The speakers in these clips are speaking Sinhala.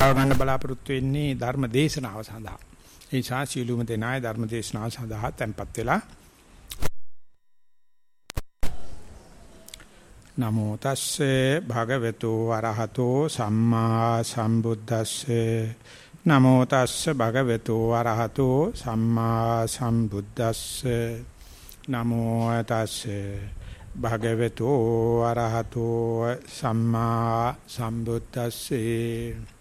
ගන්න බලාපොරොත්තු වෙන්නේ ධර්ම දේශනාව සඳහා. ඒ නිසා සීලුම දෙනාය ධර්ම දේශනාව සඳහා tempත් වෙලා. නමෝ තස්සේ භගවතු වරහතෝ සම්මා සම්බුද්දස්සේ. නමෝ තස්සේ භගවතු වරහතෝ සම්මා සම්බුද්දස්සේ. නමෝ තස්සේ භගවතු වරහතෝ සම්මා සම්බුද්දස්සේ.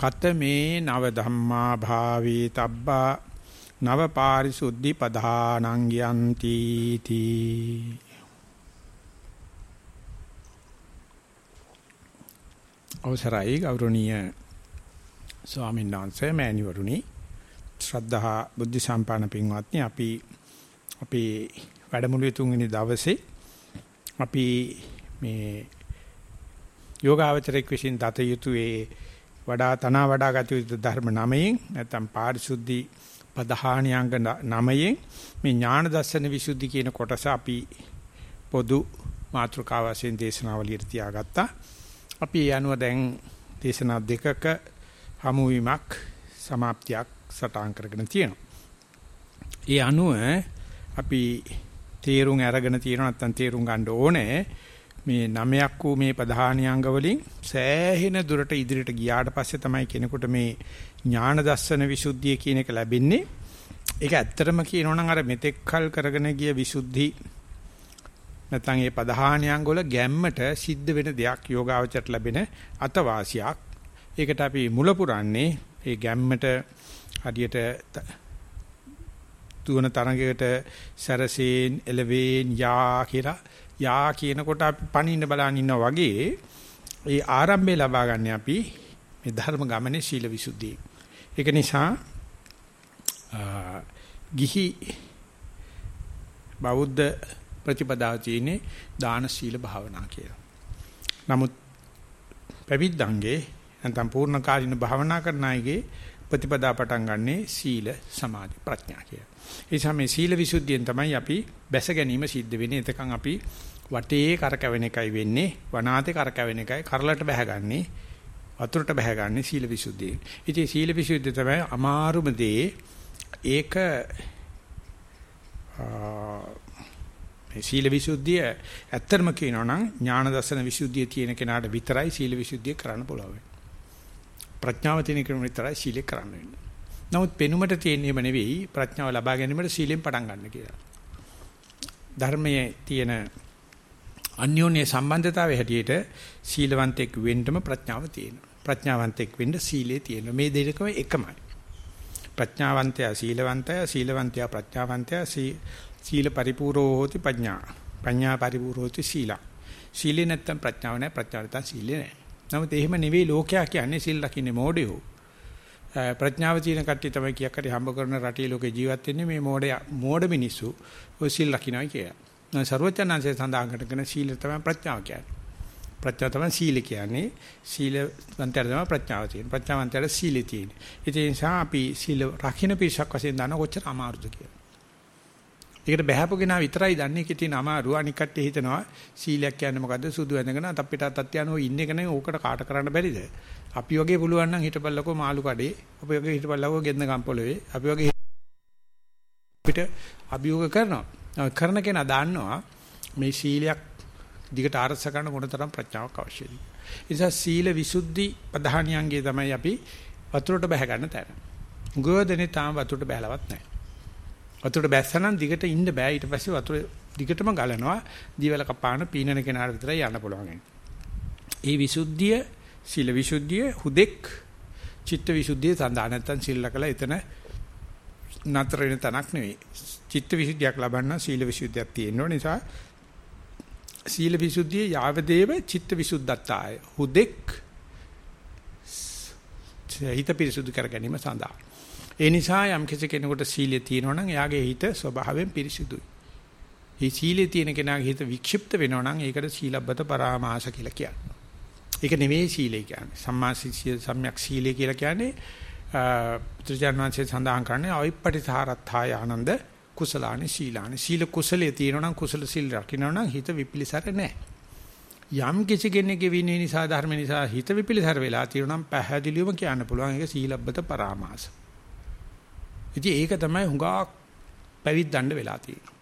කතමේ නව ධම්මා භාවී තබ්බා නව පාරිසුද්ධි පධානං යන්ති තී. අවසරයි ගෞරවනීය ස්වාමීන් වහන්සේ මෑණිවරුනි. ශ්‍රද්ධා බුද්ධ සම්පන්න පින්වත්නි අපි අපේ වැඩමුළුවේ තුන්වෙනි දවසේ අපි මේ යෝගාවචරයක් විසින් දත යුතු ඒ වඩා තනා වඩා ගත යුතු ධර්ම නමයෙන් නැත්නම් පාරිශුද්ධි පදහානියංග නමයෙන් මේ ඥාන දර්ශන විසුද්ධි කියන කොටස අපි පොදු මාතෘකාව වශයෙන් දේශනාවලියට තියාගත්තා. අපි යනුව දැන් දේශනා දෙකක හමු වීමක් સમાප්තියක් සටහන් කරගෙන තියෙනවා. ඒ අනුව අපි තේරුම් අරගෙන තියෙනවා නැත්නම් තේරුම් ගන්න ඕනේ මේ නමයක් වූ මේ ප්‍රධානියංග වලින් සෑහෙන දුරට ඉදිරියට ගියාට පස්සේ තමයි කෙනෙකුට මේ ඥාන දර්ශන විසුද්ධිය කියන එක ලැබෙන්නේ. ඒක ඇත්තටම කියනවනම් අර මෙතෙක් කල් කරගෙන ගිය විසුද්ධි නැත්නම් මේ ප්‍රධානියංග වල ගැම්මට සිද්ධ වෙන දෙයක් යෝගාවචරයට ලැබෙන අතවාසියක්. ඒකට අපි මුල පුරන්නේ ඒ ගැම්මට හදියට දුවන තරඟයකට සැරසෙන් එළවෙන් යා කියලා යා කියනකොට අපි පණින්න බලන් ඉන්නා වගේ ඒ ආරම්භය ලබා ගන්න අපි මේ ධර්ම ගමනේ සීල විසුද්ධිය. ඒක නිසා ගිහි බෞද්ධ ප්‍රතිපදාව තියෙන්නේ දාන සීල භාවනා කියලා. නමුත් පැවිද්දන්ගේ නැත්නම් පූර්ණ කාලින භාවනා කරන අයගේ ප්‍රතිපදා පටන් ගන්නෙ සීල සමාධි ප්‍රඥා කියලා. ඒ නිසා මේ සීල විසුද්ධියෙන් තමයි අපි බැස ගැනීම සිද්ධ වෙන්නේ. එතකන් අපි වටේ කරකැවෙන එකයි වෙන්නේ. වනාතේ කරකැවෙන එකයි කරලට බැහැගන්නේ. වතුරට බැහැගන්නේ සීල විසුද්ධිය. ඉතින් සීල විසුද්ධිය තමයි අමාරුම දේ. ඒක මේ සීල විසුද්ධිය ඇත්තම කියනවා නම් ඥාන දර්ශන විසුද්ධිය තියෙන කෙනාට විතරයි සීල විසුද්ධිය කරන්න පුළුවන්. ප්‍රඥාව තියෙන කෙනෙකුට විතරයි සීලය කරන්න වෙන්නේ. නමුත් පෙනුමට තියෙන්නේම නෙවෙයි ප්‍රඥාව ලබා ගැනීමට සීලෙන් පටන් ගන්න කියලා. ධර්මයේ තියෙන අන්‍යෝන්‍ය සම්බන්ධතාවය හැටියට සීලවන්තෙක් වෙන්නම ප්‍රඥාව තියෙනවා. ප්‍රඥාවන්තෙක් වෙන්න සීලය තියෙනවා. මේ දෙකම එකමයි. ප්‍රඥාවන්තයා සීලවන්තයා සීලවන්තයා ප්‍රඥාවන්තයා සීල පරිපූර්ණෝ හෝති ප්‍රඥා. ප්‍රඥා පරිපූර්ණෝ හෝති සීලා. සීලේ නැත්තම් ප්‍රඥාව නැහැ ප්‍රඥාව නැත්තම් සීලේ නැහැ. නමුත් එහෙම නෙවෙයි ලෝකයා කියන්නේ සීල් රකින්නේ මොඩියෝ. ප්‍රඥාව තියෙන කට්ටිය තමයි කියක් හරි හම්බ කරන රටේ ලෝකේ ජීවත් වෙන්නේ මේ මෝඩ මෝඩ මිනිස්සු ඔය සීල් රකින්නයි කියලා. සර්වඥාන්සේ සඳහන් කරගෙන සීල තමයි ප්‍රඥාව කියන්නේ. ප්‍රඥාව තමයි සීල කියන්නේ. සීලවන්තයර තමයි ප්‍රඥාව තියෙන්නේ. ප්‍රඥාවන්තයර සීලය තියෙන්නේ. ඒ නිසා අපි සීල රකින්න පිරිසක් වශයෙන් දන්න කොච්චර අමාරුද කියලා. ඒකට බහැපුගෙන විතරයි දන්නේ කී තියෙන අමාරුව. අනික් කට්ටිය හිතනවා සීලයක් කියන්නේ මොකද්ද? සුදු ඇඳගෙන අතප්පිට අතත් යන ඔය ඉන්න එක නේ ඕකට කාට කරන්න බැරිද? අපි වගේ පුළුවන් නම් හිටපල්ලකෝ මාළු කඩේ. අපි වගේ හිටපල්ලකෝ ගෙන්න ගම්පොළවේ. අපි වගේ අපිට අභියෝග කරනවා. කරන කෙනා දන්නවා මේ සීලයක් දිගට ආරක්ෂ කරන මොනතරම් ප්‍රඥාවක් අවශ්‍යද. ඒ නිසා සීල විසුද්ධි ප්‍රධානියංගේ තමයි අපි වතුරට බැහැ ගන්න තැන. ගොඩනේ තාම වතුරට බැලවත් නැහැ. වතුරට බැස්සනම් දිගට ඉන්න බෑ ඊට පස්සේ වතුර දිගටම ගලනවා. දීවල කපාන පීනන කෙනාට විතරයි යන්න පුළුවන්. ඒ විසුද්ධිය සීල විසුද්ධිය හුදෙක් චිත්ත විසුද්ධිය සඳහා නැත්තම් සීලකලා එතන නතර වෙන තැනක් නෙවෙයි. චිත්ත විසුද්ධියක් ලබන්න සීල විසුද්ධියක් තියෙන්න ඕන නිසා සීල විසුද්ධිය යාවදේව චිත්ත විසුද්ධත්තාය. හුදෙක් හිත පිරිසුදු කර ගැනීම සඳහා. ඒ නිසා යම් කෙනෙකුට සීලය තියෙනවා නම් එයාගේ හිත ස්වභාවයෙන් පිරිසුදුයි. මේ සීලයේ තියෙන කෙනාගේ හිත වික්ෂිප්ත වෙනවා නම් ඒකට සීලබ්බත පරාමාස කියලා කියනවා. ඒක නෙවෙයි සීලය කියන්නේ. සම්මා සීල සම්‍යක් සීලය කියලා කියන්නේ ත්‍රිජානවාංශයේ සඳහන් කරන්නේ අවිප්පටිසාරත්ථාය ආනන්ද කුසලානි සීලානි. සීල කුසලයේ තියෙනවා නම් කුසල සීල රකින්න නම් හිත විපිලිසර නැහැ. යම් කිසි කෙනෙක්ගේ විනය නිසා ධර්ම නිසා හිත විපිලිසර වෙලා තියෙනවා නම් පැහැදිලිවම කියන්න පුළුවන් ඒක සීලබ්බත පරාමාස. ඉතින් ඒක තමයි හුඟා පැවිද්දන්න වෙලා තියෙන්නේ.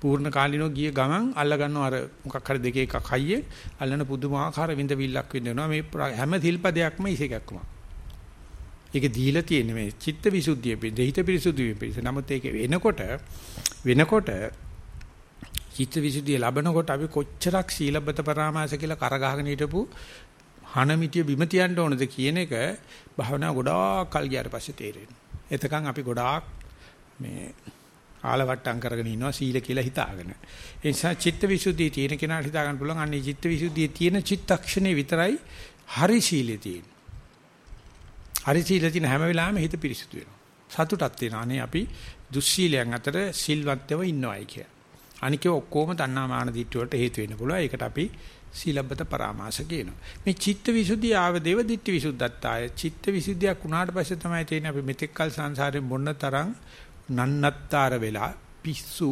පූර්ණ කාලිනෝ ගිය ගමන් අල්ල ගන්නව අර මොකක් හරි දෙක එකක් හයියේ අල්ලන පුදුමාකාර විඳවිල්ලක් විඳිනවා මේ හැම තිල්පදයක්ම ඉසේකක්ම. ඒක දීලා තියෙන්නේ මේ චිත්ත විසුද්ධිය පිළිද හිත පිරිසුදු වීම පිළිස. නමුත් ඒක වෙනකොට වෙනකොට චිත්ත විසුද්ධිය ලැබනකොට අපි කොච්චරක් සීලබ්බත පරාමාස කියලා කරගහගෙන හිටපු හනමිටිය බිම තියන්න ඕනද කියන එක භවනා ගොඩාක් කල් ගියාට පස්සේ තේරෙනවා. එතකන් අපි ගොඩාක් මේ ආලවට්ටම් කරගෙන ඉන්නවා සීල කියලා හිතාගෙන. ඒ නිසා චිත්ත විසුද්ධිය තියෙන කෙනාට හිතා ගන්න පුළුවන් අන්නේ චිත්ත විසුද්ධිය තියෙන චිත්තක්ෂණේ විතරයි හරි සීලේ තියෙන්නේ. හරි සීලේ තියෙන හැම වෙලාවෙම හිත පිරිසුදු වෙනවා. සතුටක් තියෙනවා. අනේ අපි දුස්සීලයන් අතර සිල්වත්ව ඉන්නවයි කියලා. අනිකේ ඔක්කොම තණ්හා මාන දිට්ඨිය වලට හේතු වෙන්න පුළුවන්. ඒකට අපි සීලබ්බත පරාමාස කියනවා. මේ චිත්ත විසුද්ධිය ආව දේව දිට්ඨි විසුද්ධත්තාය. චිත්ත විසුද්ධියක් උනාට පස්සේ තමයි තේරෙන්නේ අපි මෙතෙක් කල සංසාරේ මොන තරම් නන්නත්තර වෙලා පිස්සු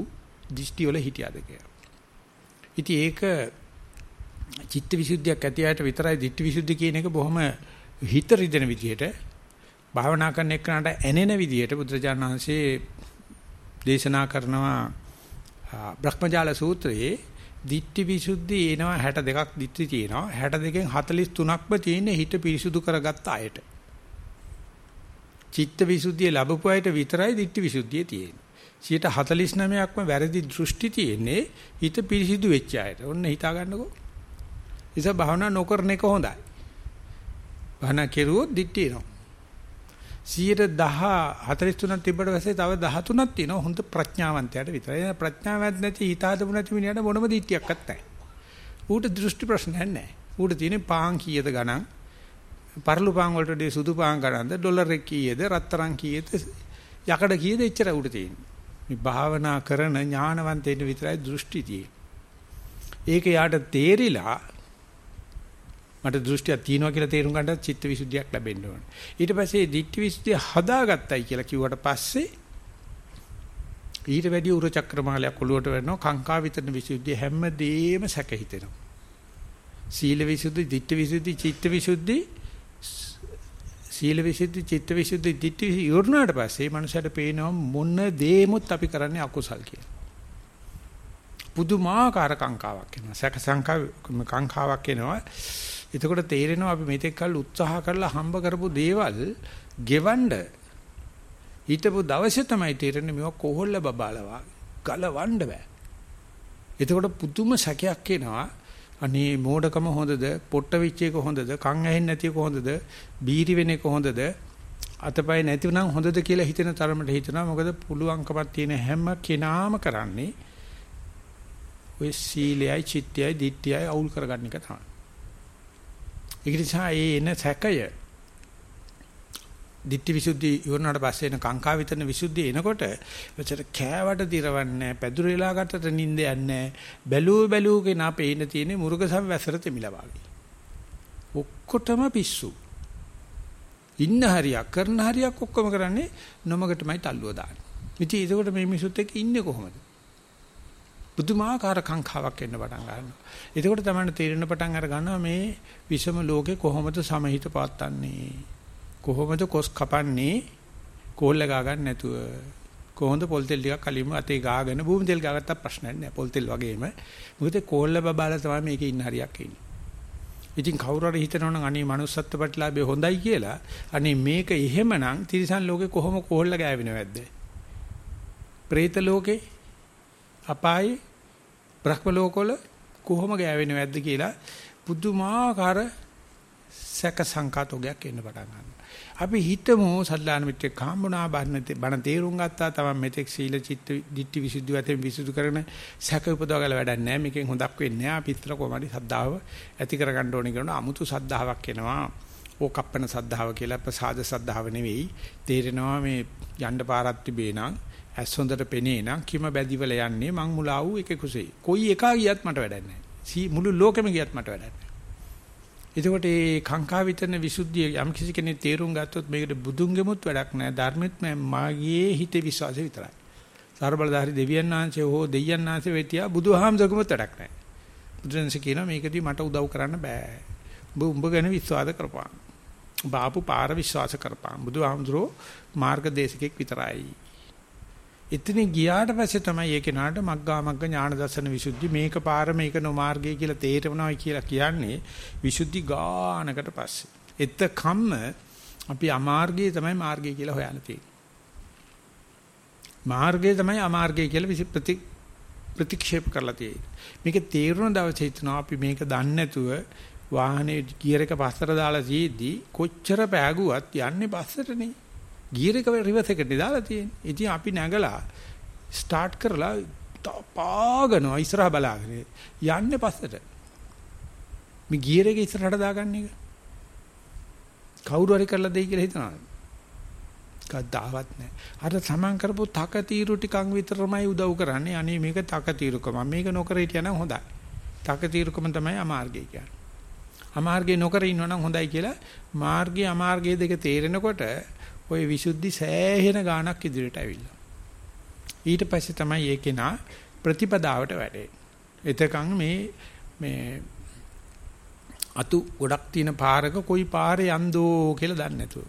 දිෂ්ටි වල හිටියද කියලා. ඉතින් ඒක චිත්ත විසුද්ධියක් ඇතියට විතරයි දිට්ඨි විසුද්ධිය කියන එක බොහොම හිත රිදෙන විදිහට භාවනා කරන එක්කනට ඇනෙන විදිහට බුදුරජාණන් වහන්සේ දේශනා කරනවා බ්‍රහ්මජාල සූත්‍රයේ දිට්ඨි විසුද්ධි එනවා 62ක් දිට්ඨි තියෙනවා 62කින් 43ක්ම තියෙන්නේ හිත පිරිසුදු කරගත්ත අයට. චිත්ත විසුද්ධිය ලැබපු අයට විතරයි දිට්ඨි විසුද්ධිය තියෙන්නේ. 49ක්ම වැරදි දෘෂ්ටි තියෙන්නේ හිත පිරිසිදු වෙච්ච අයට. ඔන්න හිතා ගන්නකෝ. ඉතින් භාවනා නොකරන එක හොඳයි. භාවනා කෙරුවොත් දිට්ඨි එනවා. 110 43ක් තිබ්බට පස්සේ තව 13ක් තියෙනවා හොඳ ප්‍රඥාවන්තයාට විතරයි. ප්‍රඥාවක් නැති හිත හදපු නැති මිනිහට මොනම දිට්ඨියක්වත් නැහැ. ඌට දෘෂ්ටි ප්‍රශ්නයක් නැහැ. ඌට තියෙන්නේ පාන් කීයද ගණන් පරලු පාන් වලට සුදු පාන් ගණන්ද ඩොලර් එක කීයද රත්තරන් කීයද යකඩ කීයද එච්චර උඩ තියෙන්නේ. මේ භාවනා කරන ඥානවන්තයින් විතරයි දෘෂ්ටි තියෙන්නේ. ඒක යාට තේරිලා මට දෘෂ්ටියක් තියෙනවා කියලා තේරුම් ගන්නත් චිත්ත විසුද්ධියක් ලැබෙන්න ඕනේ. ඊට පස්සේ දිට්ඨි විසුද්ධිය හදාගත්තයි කියලා කිව්වට පස්සේ ඊට වැඩි උර චක්‍රමාලයක් ඔලුවට වෙනවා කාංකා විතරන විසුද්ධිය හැමදේම සැක හිතෙනවා. සීල විසුද්ධි, දිට්ඨි විසුද්ධි, චිත්ත විසුද්ධි සීල විසුද්ධි, චිත්ත විසුද්ධි, ditthi ඉවරනාට පස්සේ මනුස්සයට පේනවා මොන දේමුත් අපි කරන්නේ අකුසල් කියලා. පුදුමාකාර කාංකාවක් එනවා. සැක සංකා කාංකාවක් එනවා. එතකොට තේරෙනවා අපි මෙතෙක් කල් උත්සාහ කරලා හම්බ කරපු දේවල් ගෙවන්න හිටපු දවසේ තමයි තේරෙන්නේ මේවා කොහොල්ල බබාලා ගලවන්න බෑ. එතකොට පුදුම සැකයක් එනවා. අනේ මෝඩකම හොඳද පොට්ට වෙච්ච එක හොඳද කන් ඇහෙන්නේ නැති එක හොඳද බීරි වෙන එක හොඳද අතපය නැතිනම් හොඳද කියලා හිතෙන තරමට හිතනවා මොකද පුළුවන්කමක් තියෙන හැම කෙනාම කරන්නේ ඔය සීලයයි චිත්තයයි දිට්ඨියයි අවුල් කරගන්න එක තමයි. ඒක නිසා ඒ එන සැකය ditthi visuddhi ඉවරනාට පස්සේ එන කාංකා විතරන විසුද්ධිය එනකොට එච්චර කෑවට දිරවන්නේ පැදුරු වෙලා ගන්නට නිින්ද යන්නේ බැලූ බැලූ කෙනා පේන තියෙන්නේ මුර්ගසම් වැසර තෙමිලා වගේ. ඔක්කොටම පිස්සු. ඉන්න හරියක් කරන හරියක් ඔක්කොම කරන්නේ නොමගටමයි තල්ලුව දාන්නේ. ඉතින් ඒකකොට මේ මිනිසුත් එක්ක ඉන්නේ කොහොමද? බුදුමාකාර කාංකාවක් එන්න පටන් ගන්නවා. එතකොට තමයි තේරෙන පටන් අර ගන්නවා මේ විෂම ලෝකේ කොහොමද සමහිත පාත්තන්නේ. කොහොමද කොස් කපන්නේ? කෝල්ල ගා ගන්න නැතුව. කොහොමද පොල් තෙල් ටිකක් කලින්ම අතේ ගාගෙන භූමි තෙල් ගාගත්ත ප්‍රශ්නයක් නෑ. පොල් තෙල් වගේම. මොකද කෝල්ල බබාලා තමයි මේකේ ඉන්න හරියක් ඉන්නේ. ඉතින් කවුරු හරි හිතනවනම් අනේ manussත්ව ප්‍රතිලාභය හොඳයි කියලා. අනේ මේක එහෙමනම් තිරිසන් ලෝකේ කොහොම කෝල්ල ගෑවෙනවද പ്രേත ලෝකේ? අපායේ බ්‍රහ්ම ලෝකවල කොහොම ගෑවෙනවද කියලා පුදුමාකාර සැක සංකාතෝගයක් එන්න පටන් ගන්නවා. අපි හිතමු සල්ලාන මිත්‍රෙක් හම්බුණා බණ තේරුම් ගත්තා තමයි මෙතෙක් සීල චිත්ත ditthi විසුද්ධි වතෙන් විසුද්ධි කරන සැක උපදවගල වැඩක් නැහැ මේකෙන් හොඳක් වෙන්නේ නැහැ අපි ඉතල කොහමද සද්ධාව ඇති කරගන්න ඕනේ කියන අමුතු සද්ධාාවක් එනවා. ඕකප්පන සද්ධාව කියලා ප්‍රසාද සද්ධාව නෙවෙයි. තේරෙනවා මේ යන්න පාරක් තිබේ නම් ඇස් හොඳට පෙනේ නම් කිම බැදිවල යන්නේ මං මුලා වූ එකේ කුසේ කොයි එකා ගියත් මට වැඩක් නැහැ මුළු ලෝකෙම ගියත් මට වැඩක් නැහැ එතකොට මේ කාංකා විතරන විසුද්ධිය යම් කිසි කෙනෙක් තේරුම් ගත්තොත් මේකට බුදුන්ගෙමුත් වැඩක් නැහැ ධර්මෙත් නැහැ මාගේ හිතේ විශ්වාසය විතරයි. සර්බලධාරි දෙවියන් වහන්සේ හෝ දෙයයන් වහන්සේ වෙතියා බුදුහාමසකමුත් වැඩක් නැහැ. බුදුරජාණන්සේ කියනවා මේකදී මට උදව් කරන්න බෑ. උඹ උඹ ගැන විශ්වාස කරපන්. බාපු පාර විශ්වාස කරපන්. බුදුහාමුදුරෝ මාර්ගදේශකෙක් විතරයි. එතන ගියාට පස්සේ තමයි ඒ කෙනාට මග්ගා මග්ග ඥාන දර්ශන විසුද්ධි මේක පාර මේක නොමාර්ගය කියලා තේරෙනවා කියලා කියන්නේ විසුද්ධි ගානකට පස්සේ. එතකම්ම අපි අමාර්ගයේ තමයි මාර්ගය කියලා හොයන්න තියෙන්නේ. මාර්ගය තමයි අමාර්ගය කියලා ප්‍රති ප්‍රතික්ෂේප කරලා තියෙන්නේ. මේක තේරුණ දවසේ හිතනවා අපි මේක දන්නේ නැතුව වාහනේ ගියර් එක පස්සට දාලා තියෙද්දි කොච්චර පෑගුවත් යන්නේ පස්සටනේ. ගියර එක රිවර්ස් එකට දාලා තියෙන්නේ. ඉතින් අපි නැගලා ස්ටාර්ට් කරලා පාගනවා ඉස්සරහා බලාගෙන. යන්නේ පස්සට. මේ ගියර එක ඉස්සරහට දාගන්න එක. කවුරු හරි කරලා දෙයි කියලා හිතනවා. කද්දාවත් නැහැ. අර සමන් කරපු තක తీරු ටිකන් විතරමයි උදව් කරන්නේ. අනේ මේක තක తీරුකම. මේක නොකර හිටියනම් හොඳයි. තක తీරුකම තමයි අමාර්ගය කියන්නේ. අමාර්ගය නොකර ඉන්නවනම් හොඳයි කියලා මාර්ගය අමාර්ගය දෙක තේරෙනකොට ওই විසුද්ධි සෑහෙන ගාණක් ඉදිරියට ඇවිල්ලා. ඊට පස්සේ තමයි ඒකේනා ප්‍රතිපදාවට වැඩේ. එතකන් මේ මේ අතු ගොඩක් තියෙන පාරක කොයි පාරේ යන්දෝ කියලා දන්නේ නැතුව.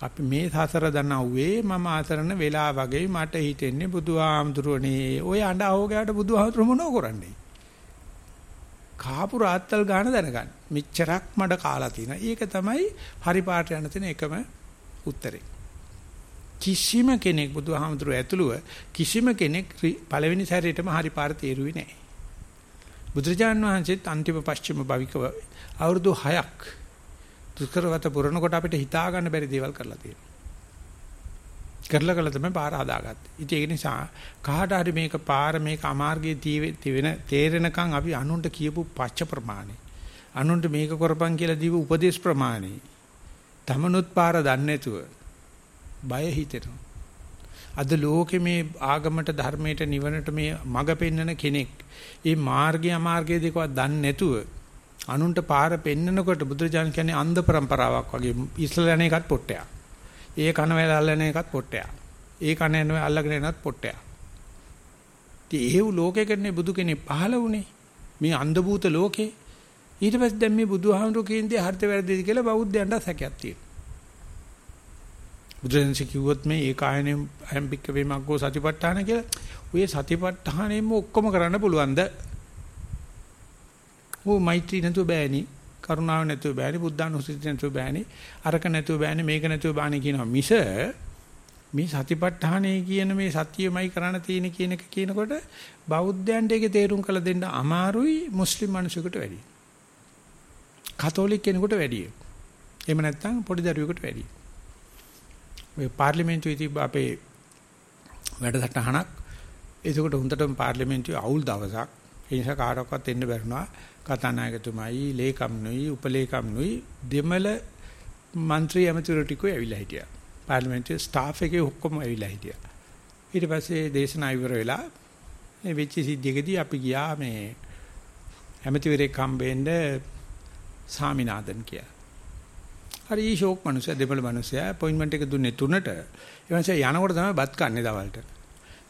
අපි මේ සසර දනව්වේ මම ආසරණ වෙලා වගේ මට හිතෙන්නේ බුදුහාමුදුරනේ. ඔය අඬ අවෝගයට බුදුහාමුදුර මොනව කරන්නේ? කාපු රාත්තල් ගාන දැනගන්න. මෙච්චරක් මඩ කාලා තියෙනවා. ඒක තමයි හරි පාට යන තැන එකම උත්තරේ. කිසිම කෙනෙක් බුදුහාමුදුරුවෝ ඇතුළුව කිසිම කෙනෙක් පළවෙනි සැරේටම හරි පාර තේරුවේ නැහැ. බුදුරජාන් වහන්සේත් අන්තිම පස්චිම භවිකව අවුරුදු 6ක් දුෂ්කරවත පුරන කොට අපිට හිතා ගන්න බැරි දේවල් කරලා තියෙනවා. කරලා කළා තමයි පාර හදාගත්තේ. ඉතින් ඒක නිසා කාට හරි මේක පාර මේක අමාර්ගයේ තියෙන තේරෙනකන් අපි අනුන්ට කියපු පච්ච ප්‍රමාණය. අනුන්ට මේක කරපන් කියලා දීපු උපදේශ ප්‍රමාණය. තමනුත් පාර දන්නේ නැතුව බය හිතෙනවා. අද ලෝකෙ මේ ආගමට ධර්මයට නිවනට මේ මඟ පෙන්වන කෙනෙක් මේ මාර්ගය අමාර්ගය දෙකවත් දන්නේ නැතුව අනුන්ට පාර පෙන්නකොට බුදුරජාණන් කියන්නේ අන්ධ પરම්පරාවක් වගේ ඉස්ලාම එකත් පොට්ටයක්. ඒ කන වල අල්ලන එකත් පොට්ටයක්. ඒ කන යන අල්ලගෙන යනත් පොට්ටයක්. ඉතින් ඒව ලෝකෙකනේ බුදු කෙනෙක් පහළ වුණේ. මේ අන්ධ භූත ලෝකේ. ඊට පස්සේ දැන් මේ බුදුහාමුදුරු කියන්නේ හරිත වැරදිද කියලා බෞද්ධයන්ට සැකයක් තියෙනවා. බුදුරජාණන් කිව්වොත් මේ ඒකායනෙ අයම්බික්ක වේමග්ගෝ සතිපට්ඨාන කියලා ඔය සතිපට්ඨානෙම ඔක්කොම කරන්න පුළුවන්ද? ඕ මෛත්‍රී නැතුව බෑනි කරුණාව නැතුව බෑනි බුද්ධානුස්සතිය නැතුව බෑනි අරක නැතුව බෑනි මේක නැතුව බෑනි කියනවා මිස මේ සතිපට්ඨානය කියන මේ සත්‍යයමයි කරණ තියෙන කියන එක කියනකොට බෞද්ධයන්ට ඒකේ තේරුම් කළ දෙන්න අමාරුයි මුස්ලිම් මිනිසෙකුට වැඩියි. කතෝලික කෙනෙකුට වැඩියි. එහෙම නැත්නම් පොඩි දරුවෙකුට වැඩියි. ඔය පාර්ලිමේන්තුවේ තිබ්බ අපේ වැඩසටහනක් ඒකට හොඳටම පාර්ලිමේන්තුවේ අවුල් දවසක් ඒ නිසා කාටවත් එන්න බැරුණා කතානායකතුමයි ලේකම්නුයි උපලේකම්නුයි දෙමළ മന്ത്രി ඇමතිවරු ටිකෝ ඇවිල්ලා හිටියා පාර්ලිමේන්තුවේ ස්ටාෆ් එකේ ඔක්කොම ඇවිල්ලා හිටියා ඊට පස්සේ දේශනා ඉවර වෙලා මේ වෙච්ච සිද්ධියකදී අපි ගියා මේ ඇමතිවරයෙක් හම්බෙන්න සාමිනාදන් කියලා හරි ෂෝක් මිනිස්සයා දෙමළ මිනිස්සයා අපොයින්ට්මන්ට් එක දුන්නේ 3ට. ඒ මිනිස්සයා යනකොට තමයි බත් කන්නේ දවල්ට.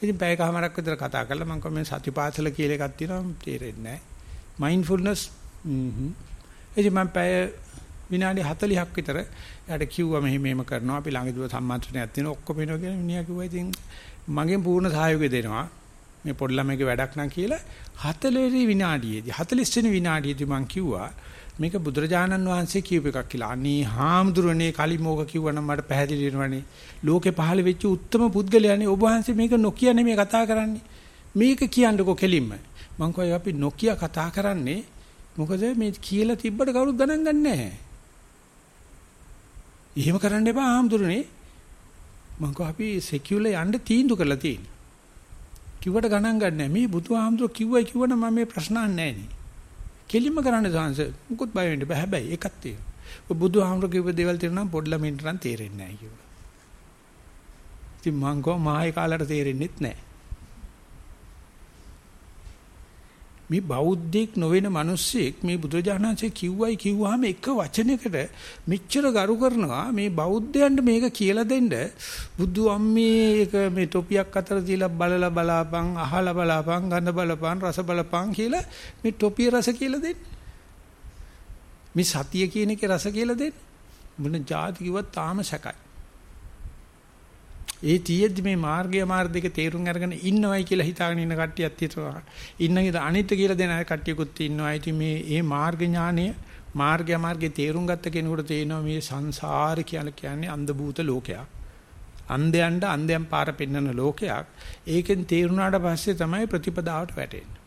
ඉතින් පැයකමාරක් විතර කතා කරලා මම කිව්වා මේ සතිපාසල කියලා එකක් තියෙනවා තේරෙන්නේ නැහැ. Mindfulness hmm. ඉතින් මම පැය විනාඩි 40ක් විතර එයාට කිව්වා මෙහෙම මෙහෙම කරනවා අපි ළඟදී සම්මාත්‍රණයක් තියෙනවා ඔක්කොම වෙනවා කියලා මිනිහා කිව්වා ඉතින් මගෙන් පූර්ණ සහයෝගය දෙනවා. මේ පොඩි ළමයිගේ වැඩක් නම් කියලා 40 විනාඩියේදී 40 වෙනි විනාඩියේදී මම කිව්වා මේක බුදුරජාණන් වහන්සේ කියූප එකක් කියලා. අනේ හාමුදුරනේ කලිමෝක කිව්වනම් මට පැහැදිලි වෙනවනේ. ලෝකේ පහළ වෙච්ච උත්තරම පුද්ගලයානේ ඔබ වහන්සේ මේක නොකිය නෙමෙයි කතා කරන්නේ. මේක කියන්නකෝ කෙලින්ම. මං කෝයි අපි නොකිය කතා කරන්නේ මොකද මේ කියලා තිබ්බට කවුරුත් ගණන් ගන්නෑ නැහැ. එහෙම කරන්න එපා හාමුදුරනේ. මං කෝ අපි සෙකියුලර් යන්න තීන්දුව කරලා තියෙන්නේ. කිව්වට ගණන් ගන්නෑ. මේ බුදුහාමුදුර කිව්වයි කිව්වනම් මම මේ ප්‍රශ්න අහන්නේ නැහැ නේ. කෙලින්ම කරන්න සාංශ මුකුත් බය වෙන්න බෑ හැබැයි එකක් තියෙනවා. ඔය බුදුහාමුදුර කිව්ව දේවල් තේරෙනවා පොඩි ළමින්ට නම් තේරෙන්නේ නැහැ කිව්වා. ඉතින් මං කෝ මායි කාලයට තේරෙන්නෙත් නැහැ. මේ බෞද්ධෙක් නොවන මිනිස්සෙක් මේ බුදුරජාණන්සේ කිව්වයි කිව්වහම එක වචනයකට මෙච්චර ගරු කරනවා මේ බෞද්ධයන්ට මේක කියලා දෙන්න බුදු අම්මේ ඒක මේ ටොපියක් අතර තියලා බලලා බලාපන් අහලා බලාපන් ගඳ බලපන් රස බලපන් කියලා මේ ටොපිය රස කියලා දෙන්න. මේ සතිය කියන එකේ රස කියලා දෙන්න. මොන જાති කිව්වත් තාම සැකයි. ඒ තියෙද්දි මේ මාර්ගය මාර්ග දෙක තේරුම් අරගෙන ඉන්නවයි කියලා හිතාගෙන ඉන්න කට්ටියක් තියෙනවා. ඉන්නකද අනිත් කියලා දෙන අය කට්ටියකුත් ඉන්නවා. ඉතින් මේ මේ මාර්ග ඥානය මාර්ගය මාර්ගේ තේරුම් ගත්ත කෙනෙකුට තේනවා මේ සංසාරේ කියලා කියන්නේ අන්ධ භූත ලෝකයක්. අන්ධයන්ට අන්ධයන් පාර පෙන්වන ලෝකයක්. ඒකෙන් තේරුණාට පස්සේ තමයි ප්‍රතිපදාවට වැටෙන්නේ.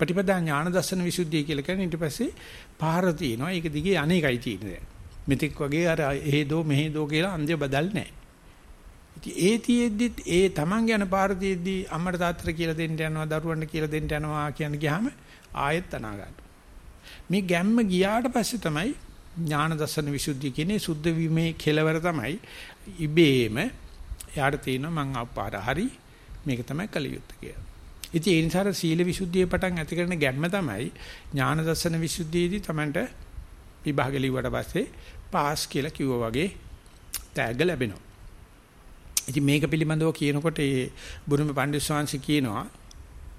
ප්‍රතිපදා ඥාන දර්ශන විසුද්ධිය කියලා කියන්නේ ඊට පස්සේ පාර තියෙනවා. ඒක දිගේ අනේකයි තියෙන්නේ. මෙතෙක් වගේ අර එහෙදෝ මෙහෙදෝ කියලා අන්ධය බදල් නැහැ. ඉතින් ඒ තියෙද්දිත් ඒ Taman යන පාර තියෙද්දි අම්මට තාත්තට කියලා දෙන්න යනවා දරුවන්ට කියලා දෙන්න යනවා කියන ගියාම ආයෙත් අනා ගන්නවා. මේ ගැම්ම ගියාට පස්සේ තමයි ඥාන දර්ශන විසුද්ධිය කියන්නේ සුද්ධ වීමේ කෙලවර තමයි ඉබේම එයාට තියෙනවා මං අපාර හරි මේක තමයි කලියුත් කියලා. ඉතින් ඒ නිසා සීල විසුද්ධිය පටන් ඇති කරන ගැම්ම තමයි ඥාන දර්ශන විසුද්ධියේදී Tamanට විභාග ලිව්වට පස්සේ පාස් කියලා කිව්වා වගේ තෑග්ග ලැබෙනවා. ඉතින් මේක පිළිබඳව කියනකොට ඒ බුදුම පණ්ඩිත ස්වාමීන් කියනවා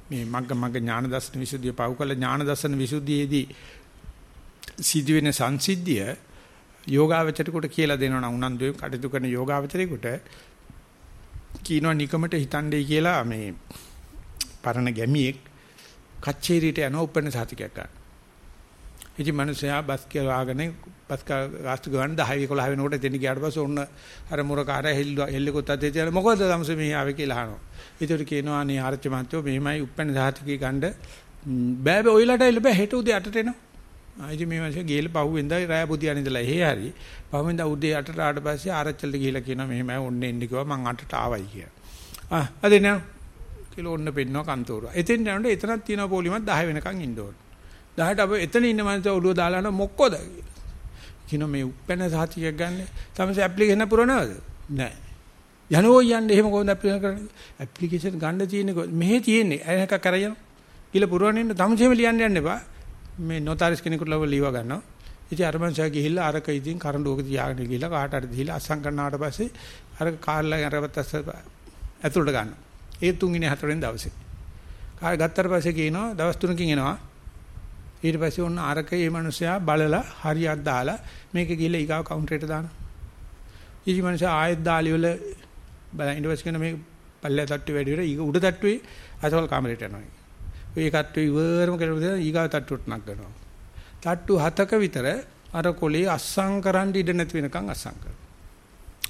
මේ මග්ග මග්ග ඥාන දර්ශන විසුද්ධිය පව කළ ඥාන දර්ශන විසුද්ධියේදී සිදුවෙන සංසිද්ධිය යෝගාවචරයට කියලා දෙනවා නම් උනන්දුවෙන් කටයුතු කරන යෝගාවචරයට කියනවා නිකමට හිතන්නේ කියලා මේ පරණ ගැමියෙක් කච්චේරියට යන උපන්න සාතිකයක් ගන්න. ඉතින් මිනිස්සයා බස් කියලාගෙන බස් ගාස්තු ගන්න 10 11 වෙනකොට එතන ගියාට පස්සේ ඔන්න අර මුරකාරය හෙල්ලෙකුත් අතේ තියලා මොකද තමස මේ ආවේ කියලා අහනවා. ඒතර කියනවා අනේ ආරච්චි මහත්තයෝ මෙහෙමයි උපැන්න සාතිකේ ගන්න බෑ බෑ ඔයලාට එල්ල බෑ හෙට උදේ 8ට එනවා. ආයිති මේ මාසේ ගේල පහුවෙන්දා රාය බුදියාන ඉඳලා එහෙ හරි. පහුවෙන්දා උදේ 8ට ආවට පස්සේ ආරච්චිලට ගිහිල්ලා කියනවා මෙහෙමයි ඔන්න එන්න කිව්වා මං 8ට ආවයි කියලා. ආ අද නෑ කියලා ඔන්න පෙන්නනවා කන්තෝරුව. එතෙන් යනකොට එතනක් තියෙනවා පොලිමත් 10 වෙනකන් ඉන්න ඕනේ. 10ට අප එතන ඉන්න මනුස්සය ඔළුව දාලා යන මොක්කොද? කියන මේ උපැන්න සාතිකයක් ගන්න. තමයි ඇප්ලිකේෂන් පුරනවද නෑ. යනෝ යන්නේ එහෙම කොහොමද ඇප්ලිකේෂන් කරන්නේ? ඇප්ලිකේෂන් ගන්න තියෙන්නේ මෙහෙ තියෙන්නේ. අයක කරගෙන කියලා පුරවන්න ඉන්න. තමසෙම ලියන්න යන්න එපා. මේ නොතාරිස් කෙනෙකුට ලව ලියව ගන්නවා. ඉතින් අර මනුස්සයා ගිහිල්ලා අරක ඉතින් කරඬුවක තියාගෙන ගිහිල්ලා කාට හරි දීලා අස්සම් කරනාට පස්සේ අර කාර්ලා අරවත් ඇතුළට ගන්නවා. ඒ තුන්වෙනි හතරවෙනි දවසේ. කාය ගත්තට පස්සේ කියනවා දවස් තුනකින් එනවා. ඊට පස්සේ ඔන්න අරක මේ මිනිසයා බලලා හරියක් දාලා මේක ගිහලා ඊගාව කවුන්ටරේට දානවා. ඊජි මිනිසා ආයෙත් දාලි වල බලන් ඊට පස්සේ කියන මේ පල්ලේ තට්ටු වැඩි වෙලා ඊග උඩ තට්ටුවේ අසවල් කාමරේට යනවා. ඒ කට්ටු ඉවරම කරලා ඊගාව තට්ටුවට නක් කරනවා. තට්ටු හතක විතර අර කොලේ අස්සම් කරන් ඉඩ නැති වෙනකන් අස්සම් කරනවා.